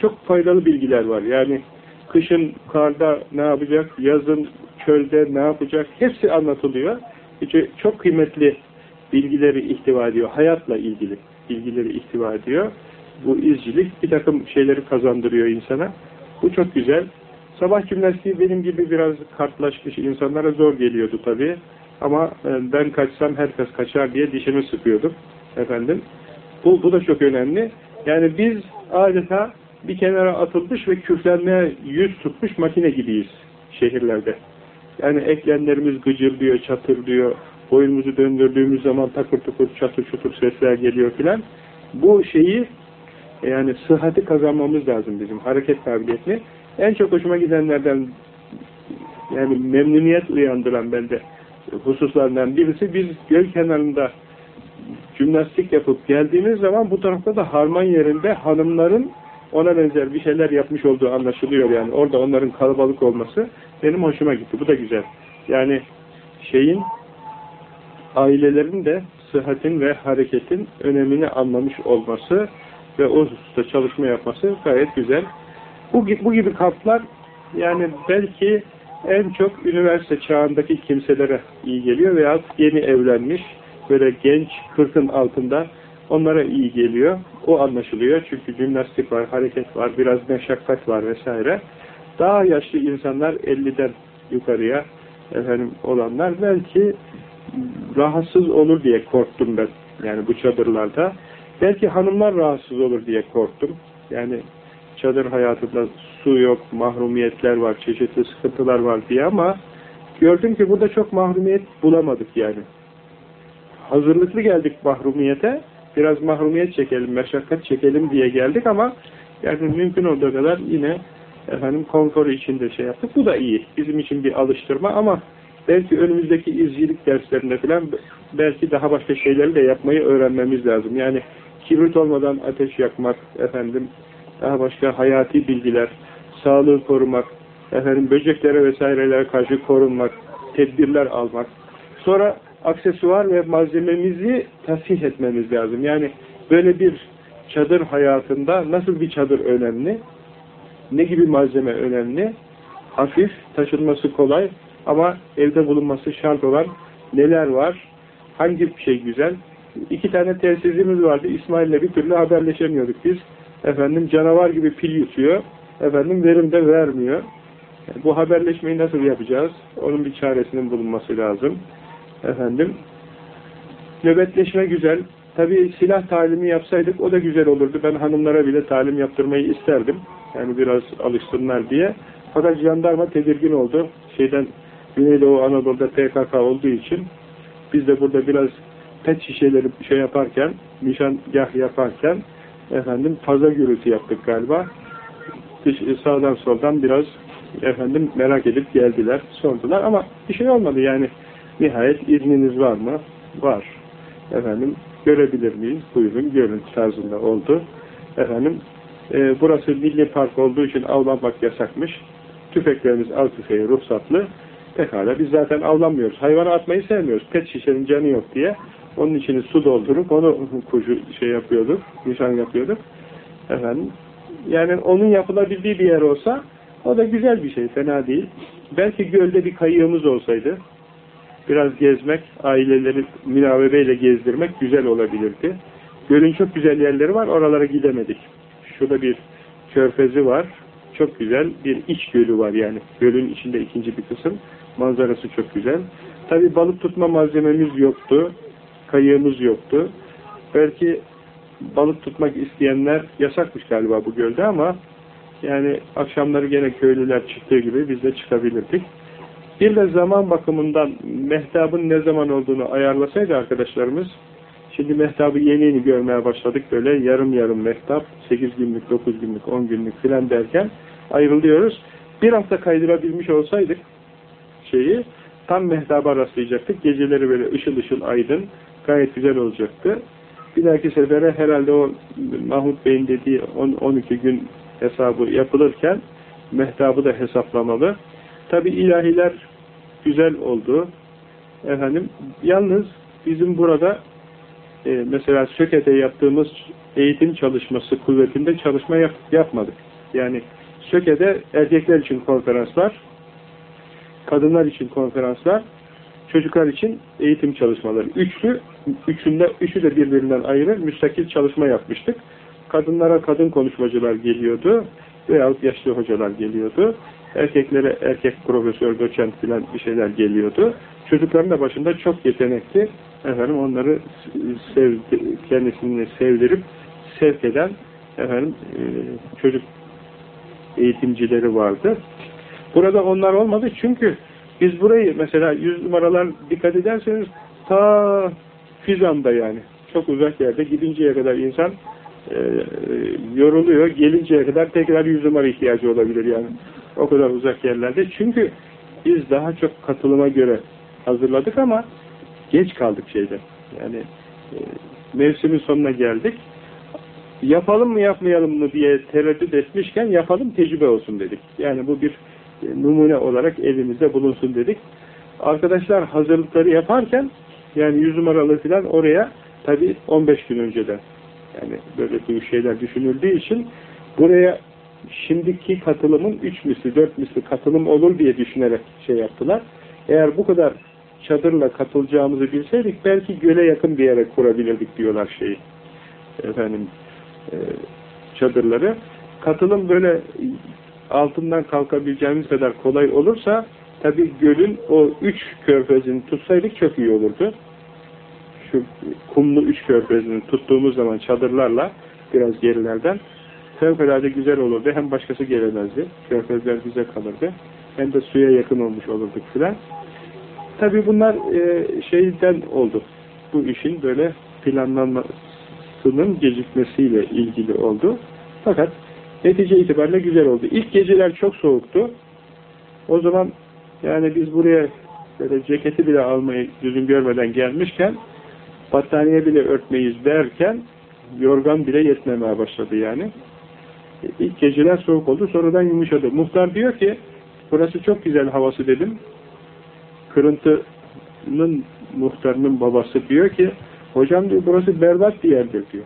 Çok faydalı bilgiler var. Yani kışın karda ne yapacak, yazın çölde ne yapacak hepsi anlatılıyor. Çok kıymetli bilgileri ihtiva ediyor. Hayatla ilgili bilgileri ihtiva ediyor. Bu izcilik bir takım şeyleri kazandırıyor insana. Bu çok güzel. Sabah jimnastiği benim gibi biraz kartlaşmış insanlara zor geliyordu tabii. Ama e, ben kaçsam herkes kaçar diye dişimi sıkıyordum. Efendim. Bu, bu da çok önemli. Yani biz adeta bir kenara atılmış ve küflenmeye yüz tutmuş makine gibiyiz şehirlerde. Yani eklenlerimiz gıcırdıyor, çatırdıyor. Boynumuzu döndürdüğümüz zaman takır tukur, çatır çutur sesler geliyor filan. Bu şeyi yani sıhhati kazanmamız lazım bizim hareket kabiliyetini. En çok hoşuma gidenlerden yani memnuniyet uyandıran bende hususlardan birisi biz göl kenarında jimnastik yapıp geldiğimiz zaman bu tarafta da harman yerinde hanımların ona benzer bir şeyler yapmış olduğu anlaşılıyor yani. Orada onların kalabalık olması benim hoşuma gitti. Bu da güzel. Yani şeyin ailelerin de sıhhatin ve hareketin önemini anlamış olması ve o hususta çalışma yapması gayet güzel. Bu, bu gibi kamplar yani belki en çok üniversite çağındaki kimselere iyi geliyor veya yeni evlenmiş böyle genç kırkın altında onlara iyi geliyor. O anlaşılıyor. Çünkü jimnastik var, hareket var, biraz meşakkat var vesaire. Daha yaşlı insanlar 50'den yukarıya efendim olanlar belki rahatsız olur diye korktum ben. Yani bu çadırlarda. Belki hanımlar rahatsız olur diye korktum. Yani çadır hayatında su yok, mahrumiyetler var, çeşitli sıkıntılar var diye ama gördüm ki burada çok mahrumiyet bulamadık yani. Hazırlıklı geldik mahrumiyete, biraz mahrumiyet çekelim, meşakkat çekelim diye geldik ama yani mümkün olduğu kadar yine efendim konforu içinde şey yaptık. Bu da iyi. Bizim için bir alıştırma ama belki önümüzdeki izcilik derslerinde falan belki daha başka şeyleri de yapmayı öğrenmemiz lazım. Yani kibrit olmadan ateş yakmak, efendim daha başka hayati bilgiler, sağlığı korumak, efendim böceklere vesairelere karşı korunmak, tedbirler almak. Sonra aksesuar ve malzememizi tasih etmemiz lazım. Yani böyle bir çadır hayatında nasıl bir çadır önemli? Ne gibi malzeme önemli? Hafif, taşınması kolay ama evde bulunması şart olan neler var? Hangi şey güzel? İki tane telsizimiz vardı. İsmail'le bir türlü haberleşemiyorduk biz. Efendim canavar gibi pil yutuyor. Efendim verim de vermiyor. Yani bu haberleşmeyi nasıl yapacağız? Onun bir çaresinin bulunması lazım. Efendim nöbetleşme güzel. Tabi silah talimi yapsaydık o da güzel olurdu. Ben hanımlara bile talim yaptırmayı isterdim. Yani biraz alışsınlar diye. Fakat jandarma tedirgin oldu. Şeyden Güneydoğu Anadolu'da PKK olduğu için biz de burada biraz pet şişeleri şey yaparken, nişangah yaparken efendim fazla gürültü yaptık galiba. Sağdan soldan biraz efendim merak edip geldiler, sordular ama bir şey olmadı yani. Nihayet izniniz var mı? Var. Efendim görebilir miyiz? Buyurun görün tarzında oldu. Efendim e, burası milli park olduğu için avlanmak yasakmış. Tüfeklerimiz av tüfeği ruhsatlı. Pekala biz zaten avlanmıyoruz. Hayvanı atmayı sevmiyoruz. Pet şişenin canı yok diye. Onun içini su doldurup onu kuşu şey yapıyorduk. Nişan yapıyorduk. Efendim yani onun yapılabildiği bir yer olsa o da güzel bir şey. Fena değil. Belki gölde bir kayığımız olsaydı biraz gezmek, aileleri münavebeyle gezdirmek güzel olabilirdi. Gölün çok güzel yerleri var. Oralara gidemedik. Şurada bir körfezi var. Çok güzel bir iç gölü var yani. Gölün içinde ikinci bir kısım. Manzarası çok güzel. Tabi balık tutma malzememiz yoktu. Kayığımız yoktu. Belki balık tutmak isteyenler yasakmış galiba bu gölde ama yani akşamları gene köylüler çıktığı gibi biz de çıkabilirdik. Bir de zaman bakımından mehtabın ne zaman olduğunu ayarlasaydı arkadaşlarımız, şimdi mehtabı yeni yeni görmeye başladık böyle yarım yarım mehtap, 8 günlük, 9 günlük, 10 günlük filan derken ayrılıyoruz. Bir hafta kaydırabilmiş olsaydık şeyi, tam mehtaba rastlayacaktık. Geceleri böyle ışıl ışıl aydın, gayet güzel olacaktı. Bir dahaki sefere herhalde o Mahmut Bey'in dediği 10-12 gün hesabı yapılırken mehtabı da hesaplamalı. Tabi ilahiler güzel oldu. Efendim, yalnız bizim burada e, mesela Söke'de yaptığımız eğitim çalışması kuvvetinde çalışma yap, yapmadık. Yani Söke'de erkekler için konferanslar, kadınlar için konferanslar, çocuklar için eğitim çalışmaları. Üçlü, üçünde, üçü de birbirinden ayrı müstakil çalışma yapmıştık. Kadınlara kadın konuşmacılar geliyordu veyahut yaşlı hocalar geliyordu. Erkeklere erkek profesör, doçent filan bir şeyler geliyordu. Çocukların da başında çok yetenekli. Efendim onları sevdi, kendisini sevdirip sevk eden efendim e, çocuk eğitimcileri vardı. Burada onlar olmadı çünkü biz burayı mesela yüz numaralar dikkat ederseniz ta Fizan'da yani çok uzak yerde gidinceye kadar insan e, yoruluyor. Gelinceye kadar tekrar yüz numara ihtiyacı olabilir yani. O kadar uzak yerlerde. Çünkü biz daha çok katılıma göre hazırladık ama geç kaldık şeyde. Yani e, mevsimin sonuna geldik. Yapalım mı yapmayalım mı diye tereddüt etmişken yapalım tecrübe olsun dedik. Yani bu bir numune olarak elimizde bulunsun dedik. Arkadaşlar hazırlıkları yaparken yani yüz numaralı falan oraya tabi 15 gün önceden yani böyle büyük şeyler düşünüldüğü için buraya şimdiki katılımın 3 misli, 4 misli katılım olur diye düşünerek şey yaptılar. Eğer bu kadar çadırla katılacağımızı bilseydik belki göle yakın bir yere kurabilirdik diyorlar şeyi. Efendim e, çadırları. Katılım böyle altından kalkabileceğimiz kadar kolay olursa tabi gölün o üç körfezini tutsaydık çok iyi olurdu. Şu kumlu üç körfezini tuttuğumuz zaman çadırlarla biraz gerilerden fevkalade güzel olurdu. Hem başkası gelemezdi. Körfezler bize kalırdı. Hem de suya yakın olmuş olurduk filan. Tabi bunlar e, şeyden oldu. Bu işin böyle planlanmasının gecikmesiyle ilgili oldu. Fakat netice itibariyle güzel oldu. İlk geceler çok soğuktu. O zaman yani biz buraya böyle ceketi bile almayı düzgün görmeden gelmişken battaniye bile örtmeyiz derken yorgan bile yetmemeye başladı yani. İlk geceler soğuk oldu. Sonradan yumuşadı. Muhtar diyor ki burası çok güzel havası dedim. Kırıntı'nın muhtarının babası diyor ki hocam diyor burası berbat bir yerdir diyor.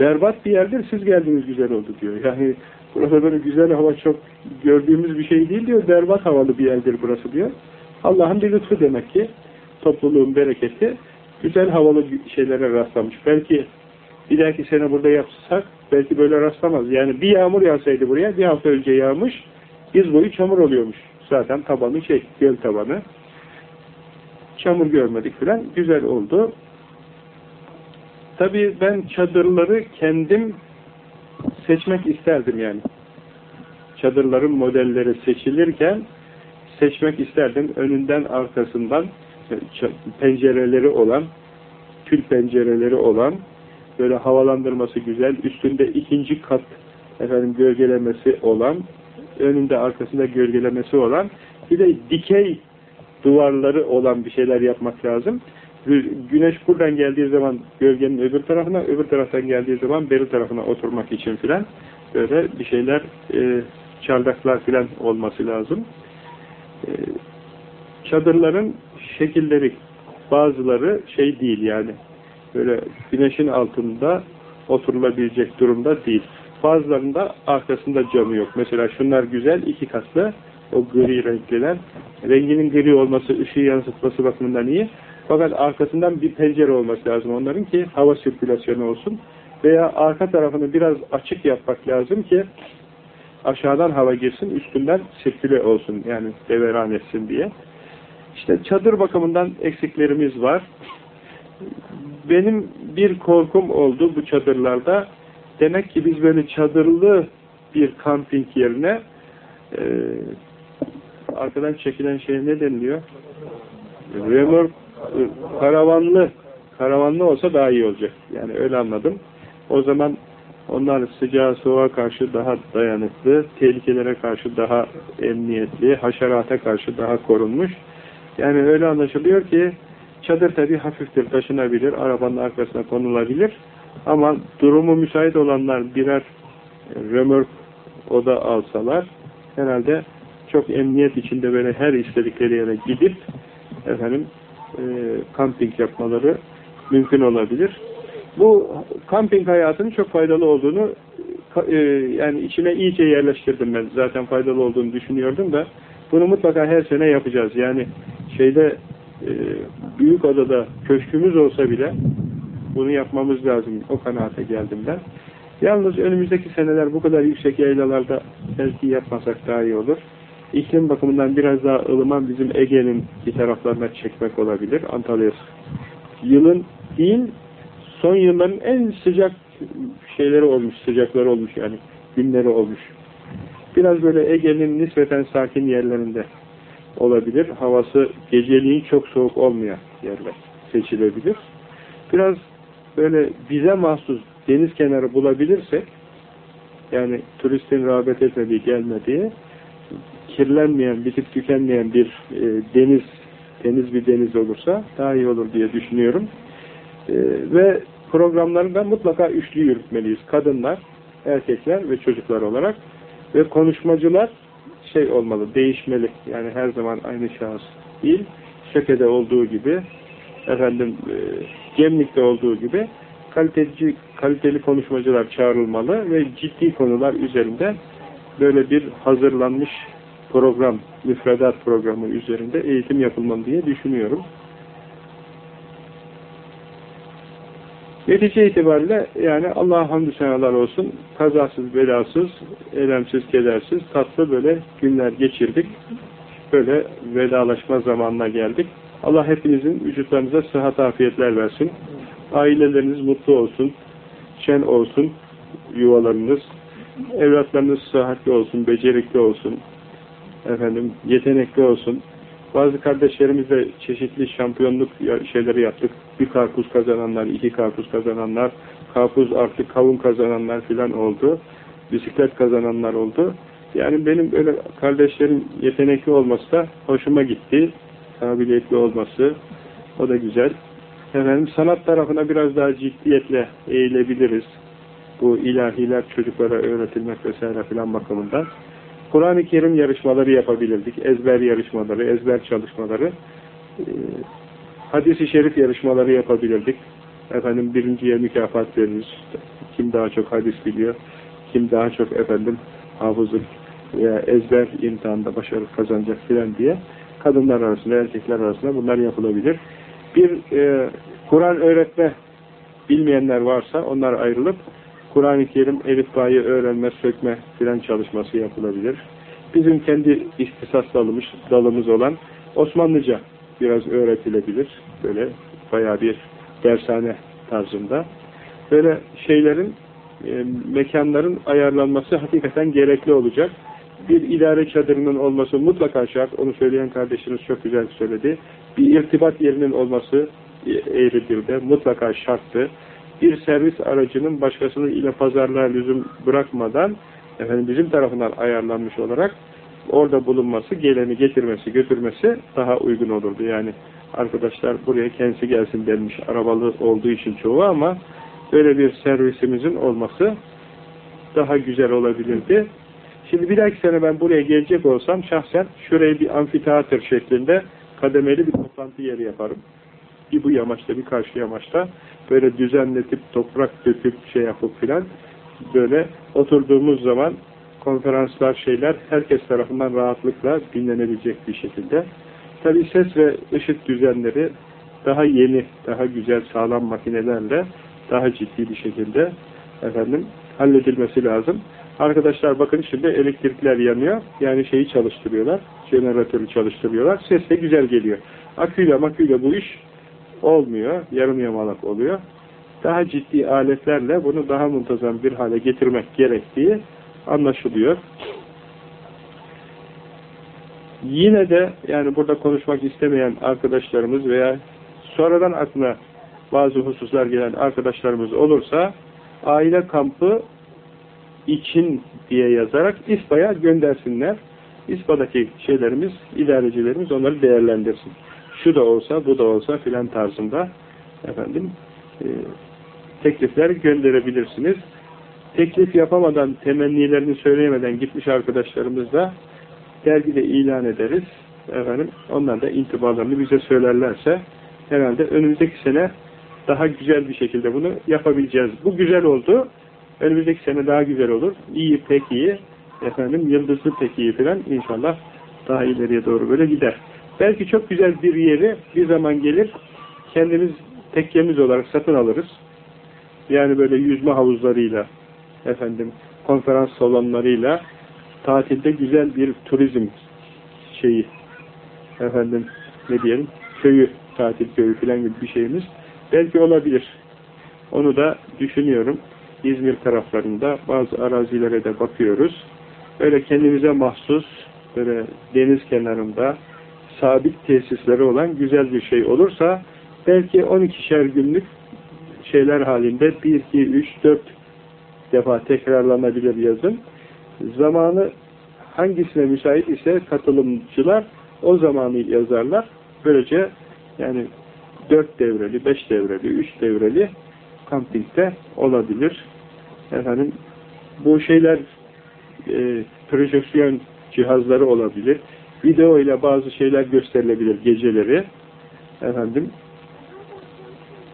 Berbat bir yerdir siz geldiniz güzel oldu diyor. Yani burada böyle güzel hava çok gördüğümüz bir şey değil diyor. Berbat havalı bir yerdir burası diyor. Allah'ın bir lütfu demek ki topluluğun bereketi güzel havalı şeylere rastlamış. Belki bir dahaki sene burada yapsak belki böyle rastlamaz. Yani bir yağmur yağsaydı buraya bir hafta önce yağmış biz boyu çamur oluyormuş. Zaten tabanı şey, göl tabanı. Çamur görmedik filan. Güzel oldu. Tabii ben çadırları kendim seçmek isterdim yani. Çadırların modelleri seçilirken seçmek isterdim. Önünden arkasından pencereleri olan, tül pencereleri olan, böyle havalandırması güzel, üstünde ikinci kat efendim gölgelemesi olan, önünde arkasında gölgelemesi olan, bir de dikey duvarları olan bir şeyler yapmak lazım. Güneş buradan geldiği zaman gölgenin öbür tarafına, öbür taraftan geldiği zaman beri tarafına oturmak için filan böyle bir şeyler e, çardaklar filan olması lazım. E, çadırların şekilleri bazıları şey değil yani böyle güneşin altında oturulabilecek durumda değil. Bazılarında arkasında camı yok. Mesela şunlar güzel, iki katlı, o gri renkliler. Renginin gri olması, ışığı yansıtması bakımından iyi. Fakat arkasından bir pencere olması lazım onların ki hava sirkülasyonu olsun. Veya arka tarafını biraz açık yapmak lazım ki aşağıdan hava girsin, üstünden sirküle olsun yani deveran etsin diye. İşte çadır bakımından eksiklerimiz var. Benim bir korkum oldu bu çadırlarda. Demek ki biz böyle çadırlı bir kamping yerine e, arkadan çekilen şey ne deniliyor? Remork, karavanlı karavanlı olsa daha iyi olacak. Yani öyle anladım. O zaman onlar sıcağa soğuğa karşı daha dayanıklı, tehlikelere karşı daha emniyetli, haşerata karşı daha korunmuş. Yani öyle anlaşılıyor ki çadır tabi hafiftir, taşınabilir, arabanın arkasına konulabilir. Ama durumu müsait olanlar birer römork oda alsalar herhalde çok emniyet içinde böyle her istedikleri yere gidip efendim e, kamping yapmaları mümkün olabilir. Bu kamping hayatının çok faydalı olduğunu e, yani içine iyice yerleştirdim ben. Zaten faydalı olduğunu düşünüyordum da bunu mutlaka her sene yapacağız. Yani şeyde e, büyük adada köşkümüz olsa bile bunu yapmamız lazım. O kanaate geldim ben. Yalnız önümüzdeki seneler bu kadar yüksek yaylalarda belki yapmasak daha iyi olur. İklim bakımından biraz daha ılıman bizim Ege'nin bir taraflarına çekmek olabilir. Antalya yılın değil son yılların en sıcak şeyleri olmuş, sıcakları olmuş yani günleri olmuş. Biraz böyle Ege'nin nispeten sakin yerlerinde olabilir. Havası geceliğin çok soğuk olmayan yerler seçilebilir. Biraz böyle bize mahsus deniz kenarı bulabilirsek yani turistin rağbet etmediği, gelmediği kirlenmeyen, bitip tükenmeyen bir e, deniz deniz bir deniz olursa daha iyi olur diye düşünüyorum. E, ve programları da mutlaka üçlü yürütmeliyiz. Kadınlar, erkekler ve çocuklar olarak ve konuşmacılar şey olmalı, değişmeli. Yani her zaman aynı şahıs değil. Şöke'de olduğu gibi efendim e, Gemlik'te olduğu gibi kaliteci, kaliteli konuşmacılar çağrılmalı ve ciddi konular üzerinde böyle bir hazırlanmış program, müfredat programı üzerinde eğitim yapılmalı diye düşünüyorum. Netice itibariyle yani Allah'a hamdü senalar olsun, kazasız, belasız, elemsiz, kedersiz, tatlı böyle günler geçirdik. Böyle vedalaşma zamanına geldik. Allah hepinizin vücutlarınıza sıhhat afiyetler versin. Aileleriniz mutlu olsun, şen olsun yuvalarınız. Evlatlarınız sıhhatli olsun, becerikli olsun, efendim yetenekli olsun. Bazı kardeşlerimizle çeşitli şampiyonluk şeyleri yaptık. Bir karpuz kazananlar, iki karpuz kazananlar, karpuz artık kavun kazananlar filan oldu. Bisiklet kazananlar oldu. Yani benim öyle kardeşlerin yetenekli olması da hoşuma gitti. Kabiliyetli olması. O da güzel. Efendim sanat tarafına biraz daha ciddiyetle eğilebiliriz. Bu ilahiler çocuklara öğretilmek vesaire filan bakımından. Kur'an-ı Kerim yarışmaları yapabilirdik. Ezber yarışmaları, ezber çalışmaları. E, Hadis-i şerif yarışmaları yapabilirdik. Efendim birinciye mükafat veririz. Kim daha çok hadis biliyor, kim daha çok efendim hafızlık veya ezber imtihanında başarı kazanacak filan diye kadınlar arasında, erkekler arasında bunlar yapılabilir. Bir e, Kur'an öğretme bilmeyenler varsa onlar ayrılıp Kur'an-ı Kerim elifbayı öğrenme, sökme filan çalışması yapılabilir. Bizim kendi ihtisas dalımız, dalımız olan Osmanlıca biraz öğretilebilir. Böyle bayağı bir dershane tarzında. Böyle şeylerin, e, mekanların ayarlanması hakikaten gerekli olacak. Bir idare çadırının olması mutlaka şart. Onu söyleyen kardeşiniz çok güzel söyledi. Bir irtibat yerinin olması Eğridir'de mutlaka şarttı bir servis aracının başkasının ile pazarlığa lüzum bırakmadan efendim bizim tarafından ayarlanmış olarak orada bulunması, geleni getirmesi, götürmesi daha uygun olurdu. Yani arkadaşlar buraya kendisi gelsin denmiş arabalı olduğu için çoğu ama böyle bir servisimizin olması daha güzel olabilirdi. Şimdi bir dahaki sene ben buraya gelecek olsam şahsen şurayı bir amfiteatr şeklinde kademeli bir toplantı yeri yaparım bir bu yamaçta bir karşı yamaçta böyle düzenletip toprak döküp şey yapıp filan böyle oturduğumuz zaman konferanslar şeyler herkes tarafından rahatlıkla dinlenebilecek bir şekilde. Tabi ses ve ışık düzenleri daha yeni, daha güzel, sağlam makinelerle daha ciddi bir şekilde efendim halledilmesi lazım. Arkadaşlar bakın şimdi elektrikler yanıyor. Yani şeyi çalıştırıyorlar. Jeneratörü çalıştırıyorlar. Ses de güzel geliyor. Aküyle maküyle bu iş olmuyor. Yarım yamalak oluyor. Daha ciddi aletlerle bunu daha muntazam bir hale getirmek gerektiği anlaşılıyor. Yine de yani burada konuşmak istemeyen arkadaşlarımız veya sonradan aklına bazı hususlar gelen arkadaşlarımız olursa aile kampı için diye yazarak İSPA'ya göndersinler. İSPA'daki şeylerimiz, idarecilerimiz onları değerlendirsin. Şu da olsa, bu da olsa filan tarzında efendim e, teklifler gönderebilirsiniz. Teklif yapamadan, temennilerini söyleyemeden gitmiş arkadaşlarımız da dergide ilan ederiz. Efendim, onlar da intibalarını bize söylerlerse herhalde önümüzdeki sene daha güzel bir şekilde bunu yapabileceğiz. Bu güzel oldu. Önümüzdeki sene daha güzel olur. İyi, pek iyi. Efendim, yıldızlı pek iyi falan inşallah daha ileriye doğru böyle gider. Belki çok güzel bir yeri bir zaman gelir kendimiz tekkemiz olarak satın alırız. Yani böyle yüzme havuzlarıyla efendim konferans salonlarıyla tatilde güzel bir turizm şeyi efendim ne diyelim köyü tatil köyü falan gibi bir şeyimiz belki olabilir. Onu da düşünüyorum. İzmir taraflarında bazı arazilere de bakıyoruz. Böyle kendimize mahsus böyle deniz kenarında sabit tesisleri olan güzel bir şey olursa belki 12'şer günlük şeyler halinde 1, 2, 3, 4 defa tekrarlanabilir yazın. Zamanı hangisine müsait ise katılımcılar o zamanı yazarlar. Böylece yani 4 devreli, 5 devreli, 3 devreli kampingde olabilir. Efendim bu şeyler e, projeksiyon cihazları olabilir. Video ile bazı şeyler gösterilebilir geceleri. Efendim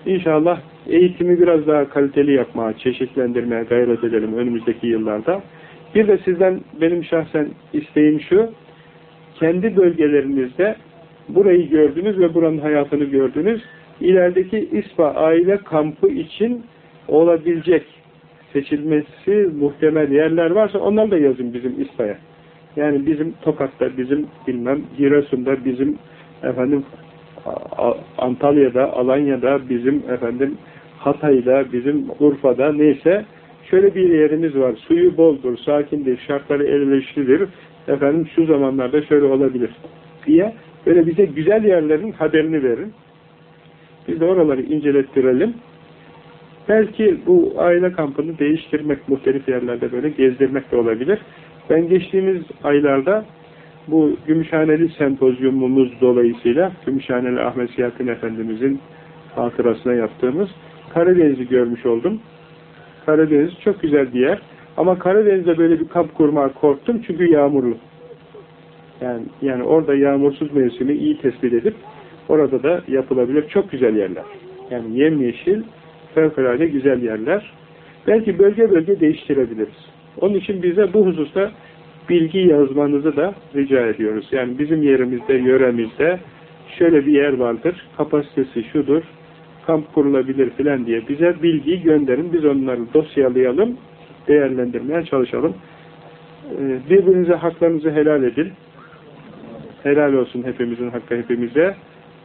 İnşallah eğitimi biraz daha kaliteli yapmaya, çeşitlendirmeye gayret edelim önümüzdeki yıllarda. Bir de sizden benim şahsen isteğim şu, kendi bölgelerinizde burayı gördünüz ve buranın hayatını gördünüz, ilerideki İSPA aile kampı için olabilecek seçilmesi muhtemel yerler varsa onları da yazın bizim İSPA'ya. Yani bizim Tokat'ta, bizim bilmem Giresun'da, bizim efendim Antalya'da, Alanya'da, bizim efendim Hatay'da, bizim Urfa'da neyse şöyle bir yerimiz var. Suyu boldur, sakindir, şartları elverişlidir. Efendim şu zamanlarda şöyle olabilir diye böyle bize güzel yerlerin haberini verin. Biz de oraları incelettirelim. Belki bu aile kampını değiştirmek, muhtelif yerlerde böyle gezdirmek de olabilir. Ben geçtiğimiz aylarda bu Gümüşhaneli sempozyumumuz dolayısıyla Gümüşhaneli Ahmet Siyahattin Efendimizin hatırasına yaptığımız Karadeniz'i görmüş oldum. Karadeniz çok güzel bir yer. Ama Karadeniz'de böyle bir kamp kurmaya korktum çünkü yağmurlu. Yani, yani orada yağmursuz mevsimi iyi tespit edip orada da yapılabilir çok güzel yerler. Yani yemyeşil, fevkalade güzel yerler. Belki bölge bölge değiştirebiliriz. Onun için bize bu hususta bilgi yazmanızı da rica ediyoruz. Yani bizim yerimizde, yöremizde şöyle bir yer vardır, kapasitesi şudur, kamp kurulabilir filan diye bize bilgi gönderin. Biz onları dosyalayalım, değerlendirmeye çalışalım. Ee, birbirinize haklarınızı helal edin. Helal olsun hepimizin hakkı hepimize.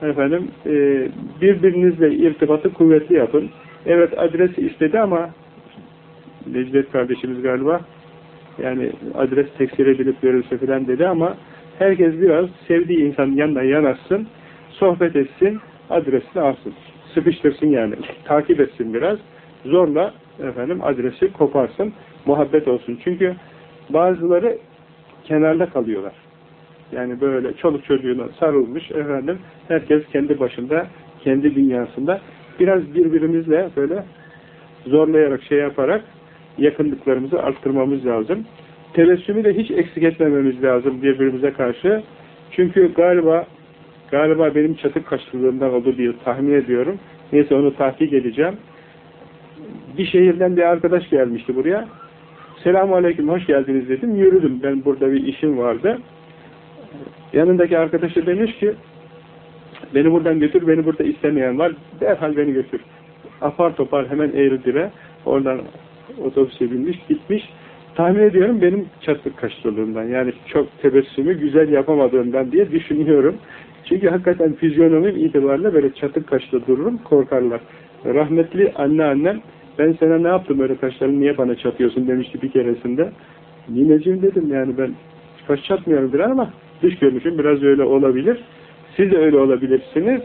Efendim, e, birbirinizle irtibatı kuvvetli yapın. Evet adres istedi ama Necdet kardeşimiz galiba yani adres tekstil edilip verilse filan dedi ama herkes biraz sevdiği insanın yanına yanaşsın, sohbet etsin, adresini alsın. Sıkıştırsın yani. Takip etsin biraz. Zorla efendim adresi koparsın. Muhabbet olsun. Çünkü bazıları kenarda kalıyorlar. Yani böyle çoluk çocuğuna sarılmış efendim. Herkes kendi başında, kendi dünyasında. Biraz birbirimizle böyle zorlayarak şey yaparak yakınlıklarımızı arttırmamız lazım. Tebessümü de hiç eksik etmememiz lazım birbirimize karşı. Çünkü galiba galiba benim çatık kaçtığından oldu diye tahmin ediyorum. Neyse onu tahkik edeceğim. Bir şehirden bir arkadaş gelmişti buraya. Selamun Aleyküm, hoş geldiniz dedim. Yürüdüm. Ben burada bir işim vardı. Yanındaki arkadaşı demiş ki beni buradan götür, beni burada istemeyen var. Derhal beni götür. Apar topar hemen eğri dire oradan otobüse binmiş, gitmiş. tahmin ediyorum benim çatık kaşlılığımdan yani çok tebessümü güzel yapamadığımdan diye düşünüyorum. Çünkü hakikaten fizyonomim itibariyle böyle çatık kaşlı dururum, korkarlar. Rahmetli anne annem ben sana ne yaptım öyle kaşlarını niye bana çatıyorsun demişti bir keresinde. Nineciğim dedim yani ben kaş çatmıyorum biraz ama dış görünüşüm biraz öyle olabilir. Siz de öyle olabilirsiniz.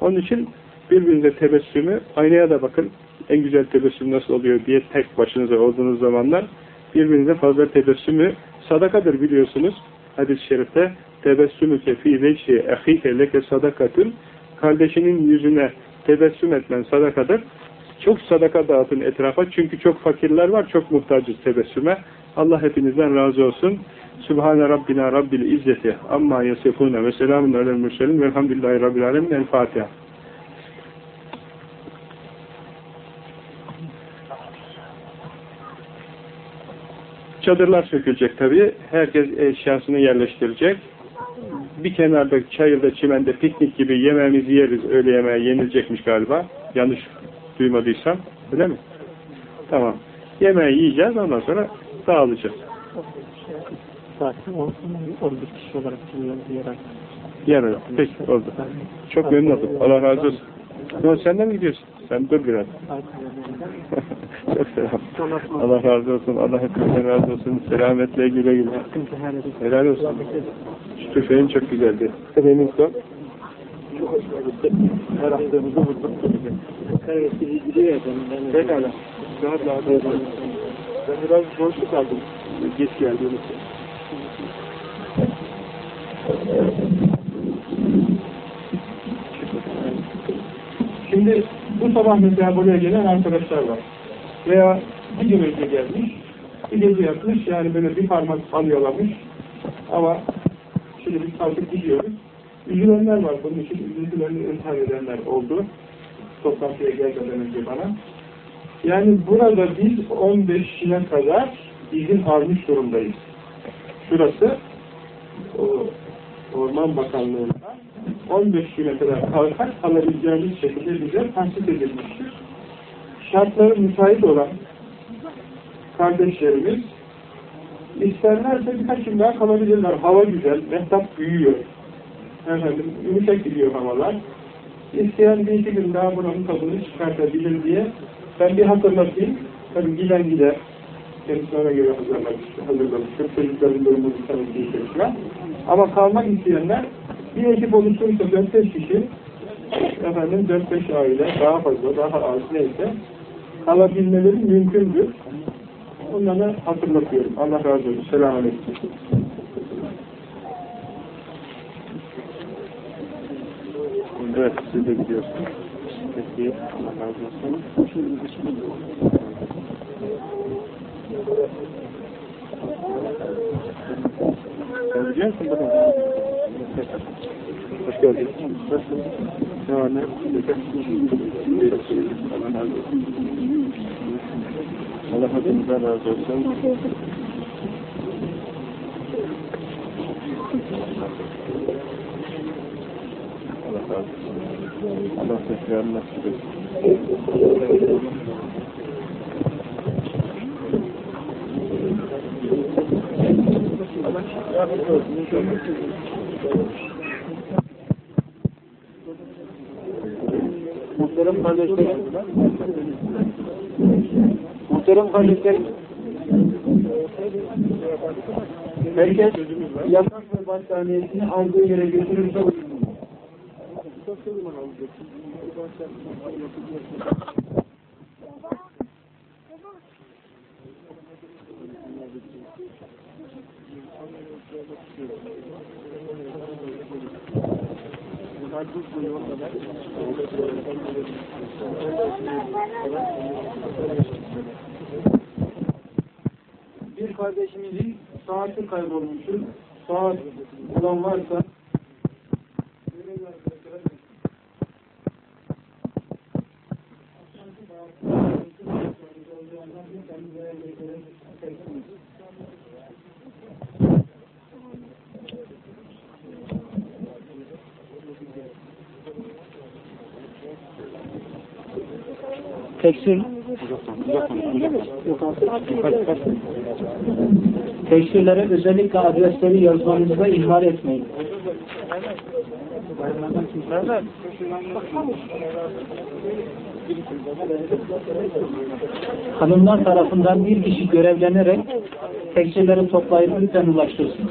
Onun için birbirinize tebessümü, aynaya da bakın en güzel tebessüm nasıl oluyor diye tek başınıza olduğunuz zamanlar birbirinize fazla tebessümü sadakadır biliyorsunuz. Hadis-i şerifte tebessümü kefi veçhi ehike leke sadakatın kardeşinin yüzüne tebessüm etmen sadakadır. Çok sadaka dağıtın etrafa çünkü çok fakirler var, çok muhtacız tebessüme. Allah hepinizden razı olsun. Sübhane Rabbina Rabbil İzzeti amma yasifune ve selamun alel mürselin velhamdülillahi Rabbil alemin. El Fatiha. Çadırlar sökülecek tabii. Herkes eşyasını yerleştirecek. Bir kenarda çayırda, çimende piknik gibi yemeğimizi yeriz. Öğle yemeği yenilecekmiş galiba. Yanlış duymadıysam. Öyle mi? Tamam. Yemeği yiyeceğiz ondan sonra dağılacağız. Zaten 11 kişi olarak geliyoruz diğer Yarın. Peki oldu. Çok memnun oldum. Allah razı olsun. No, sen de mi gidiyorsun? Sen dur biraz. Çok selam. Allah razı olsun. Allah hepinizden razı olsun. Selametle güle güle. Helal olsun. Şu tüfeğin çok güzeldi. Remington. Çok hoşuma gitti. Her attığımızı vurdum. Evet, gidiyor ya. Pekala. Rahat rahat. Ben biraz boşluk aldım. Geç geldiğim için. Şimdi bu sabah mesela buraya gelen arkadaşlar var. Veya bir gün önce gelmiş, bir gece yatmış, yani böyle bir parmak alıyorlamış. Ama şimdi biz kalkıp gidiyoruz. Üzülenler var bunun için, üzüntülerini intihar edenler oldu. Toplantıya gelmeden önce bana. Yani burada biz 15'ine kadar izin almış durumdayız. Şurası o, Orman Bakanlığı'ndan 15 güne kadar kalkak kalabileceğimiz şekilde bize tahsis edilmiştir. Şartları müsait olan kardeşlerimiz isterlerse birkaç gün daha kalabilirler. Hava güzel, mehtap büyüyor. Efendim, yumuşak gidiyor havalar. İsteyen bir iki gün daha buranın tadını çıkartabilir diye ben bir hatırlatayım. Tabii giden gider. Kendisi göre hazırlamış, hazırlamıştır. Çocukların durumunu tanıttığı çocuklar. Ama kalmak isteyenler bir ekip oluşturursa 4-5 kişi efendim 4-5 aile daha fazla daha az neyse kalabilmeleri mümkündür. Onları hatırlatıyorum. Allah razı olsun. Selamun Aleyküm. Evet, siz de gidiyorsunuz. Peki, Allah razı olsun. Sen biliyor musun bunu? Hoş geldin. Nasılsın? Ne var ne? Allah olsun. Allah hepinizden razı olsun. Allah razı olsun. Allah tekrarını nasip etsin. Muhterem kardeşlerim, muhterem kardeşlerim, herkes yatak ve battaniyesini aldığı yere götürürse bir kardeşimizin saati kaybolmuştur. Saat bulan varsa Tekstil Teşhirlere özellikle adresleri yazmanızda ihmal etmeyin. Hanımlar tarafından bir kişi görevlenerek teşhirleri toplayıp lütfen ulaştırsın.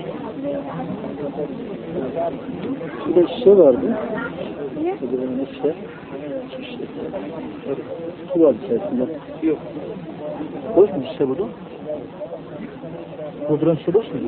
Şurada şişe vardı. Öbürünün şişe. Su var içerisinde. Yok. Boş mu şişe burada? Bu duran şişe boş muydu?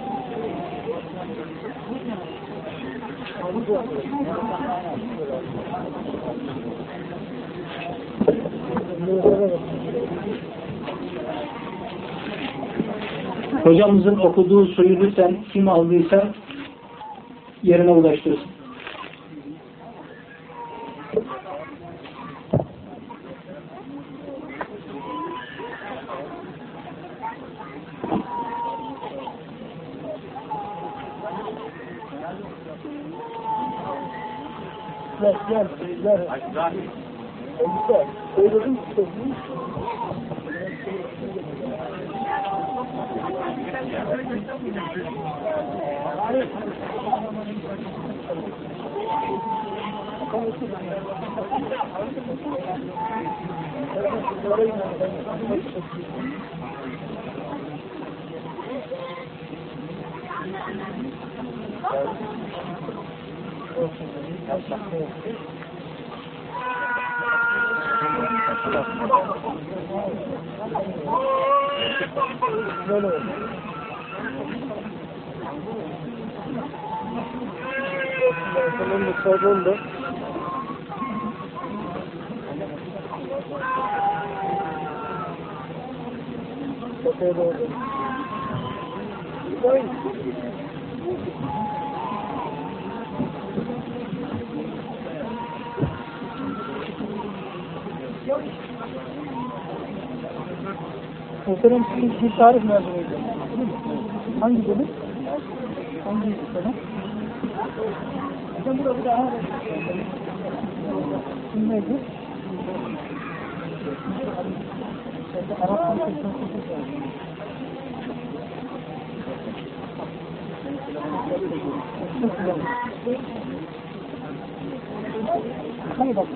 Hocamızın okuduğu suyu lütfen kim aldıysa yerine ulaştırsın. Gel gel gel. Elbise. Söyledim sözünü. Thank you. Sonunda soruldu. Köpeğe doğru. Thank you. Muhterem siz bir tarih mezunuydu. Hangi bölüm? Hangi sene? Hocam burada bir daha. İsim neydi? Arap Hangi bak?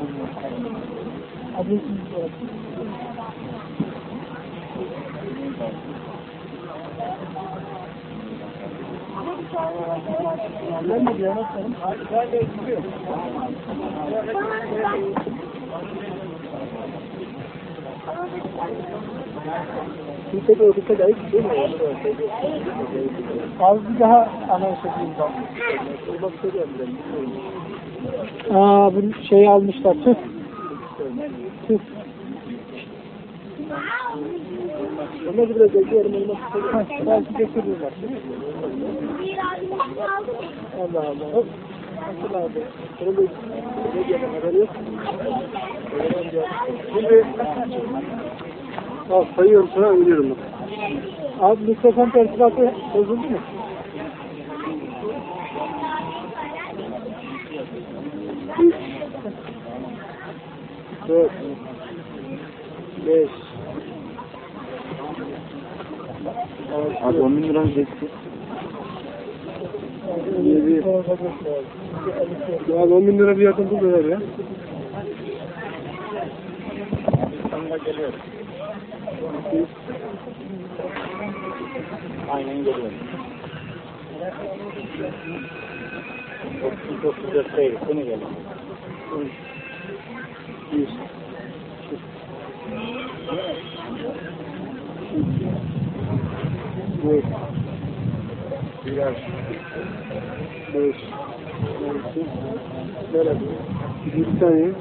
Adresiniz olarak. Ben mi diyorum? Ben de. Kimse de ödükte de hiç değil mi? Az bir daha anons edeyim ben. Aa bu şey almışlar. Tüh. Tüh. Ona biraz bekliyorum. Belki getirirler. Allah Allah. Hop. Şimdi Al sayıyorum sana ölüyorum. Abi mikrofon tersilatı bozuldu mu? Dört, beş, Abi 10 bin lira geçti. yedi. Ya 10 bin lira bir yakın bul ver ya. Aynen geliyor. Çok çok güzel sayı. Seni Bir saniye.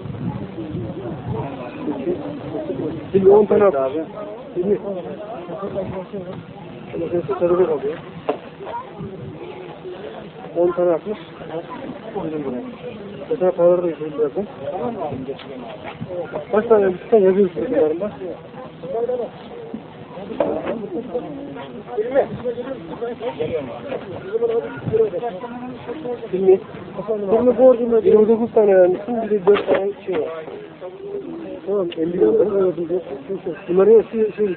Şimdi 10 tane at. Şimdi. Sarı bir kalıyor. On tane atmış. Koydum buraya. Mesela paraları da yıkayım birazdan. Kaç tane lütfen yazıyorsun bunlarında? Filmi. Filmi borcunda 29 tane vermişsin, bir de 4 tane şey var. Tamam, 50 lira. Bunların hepsi şey,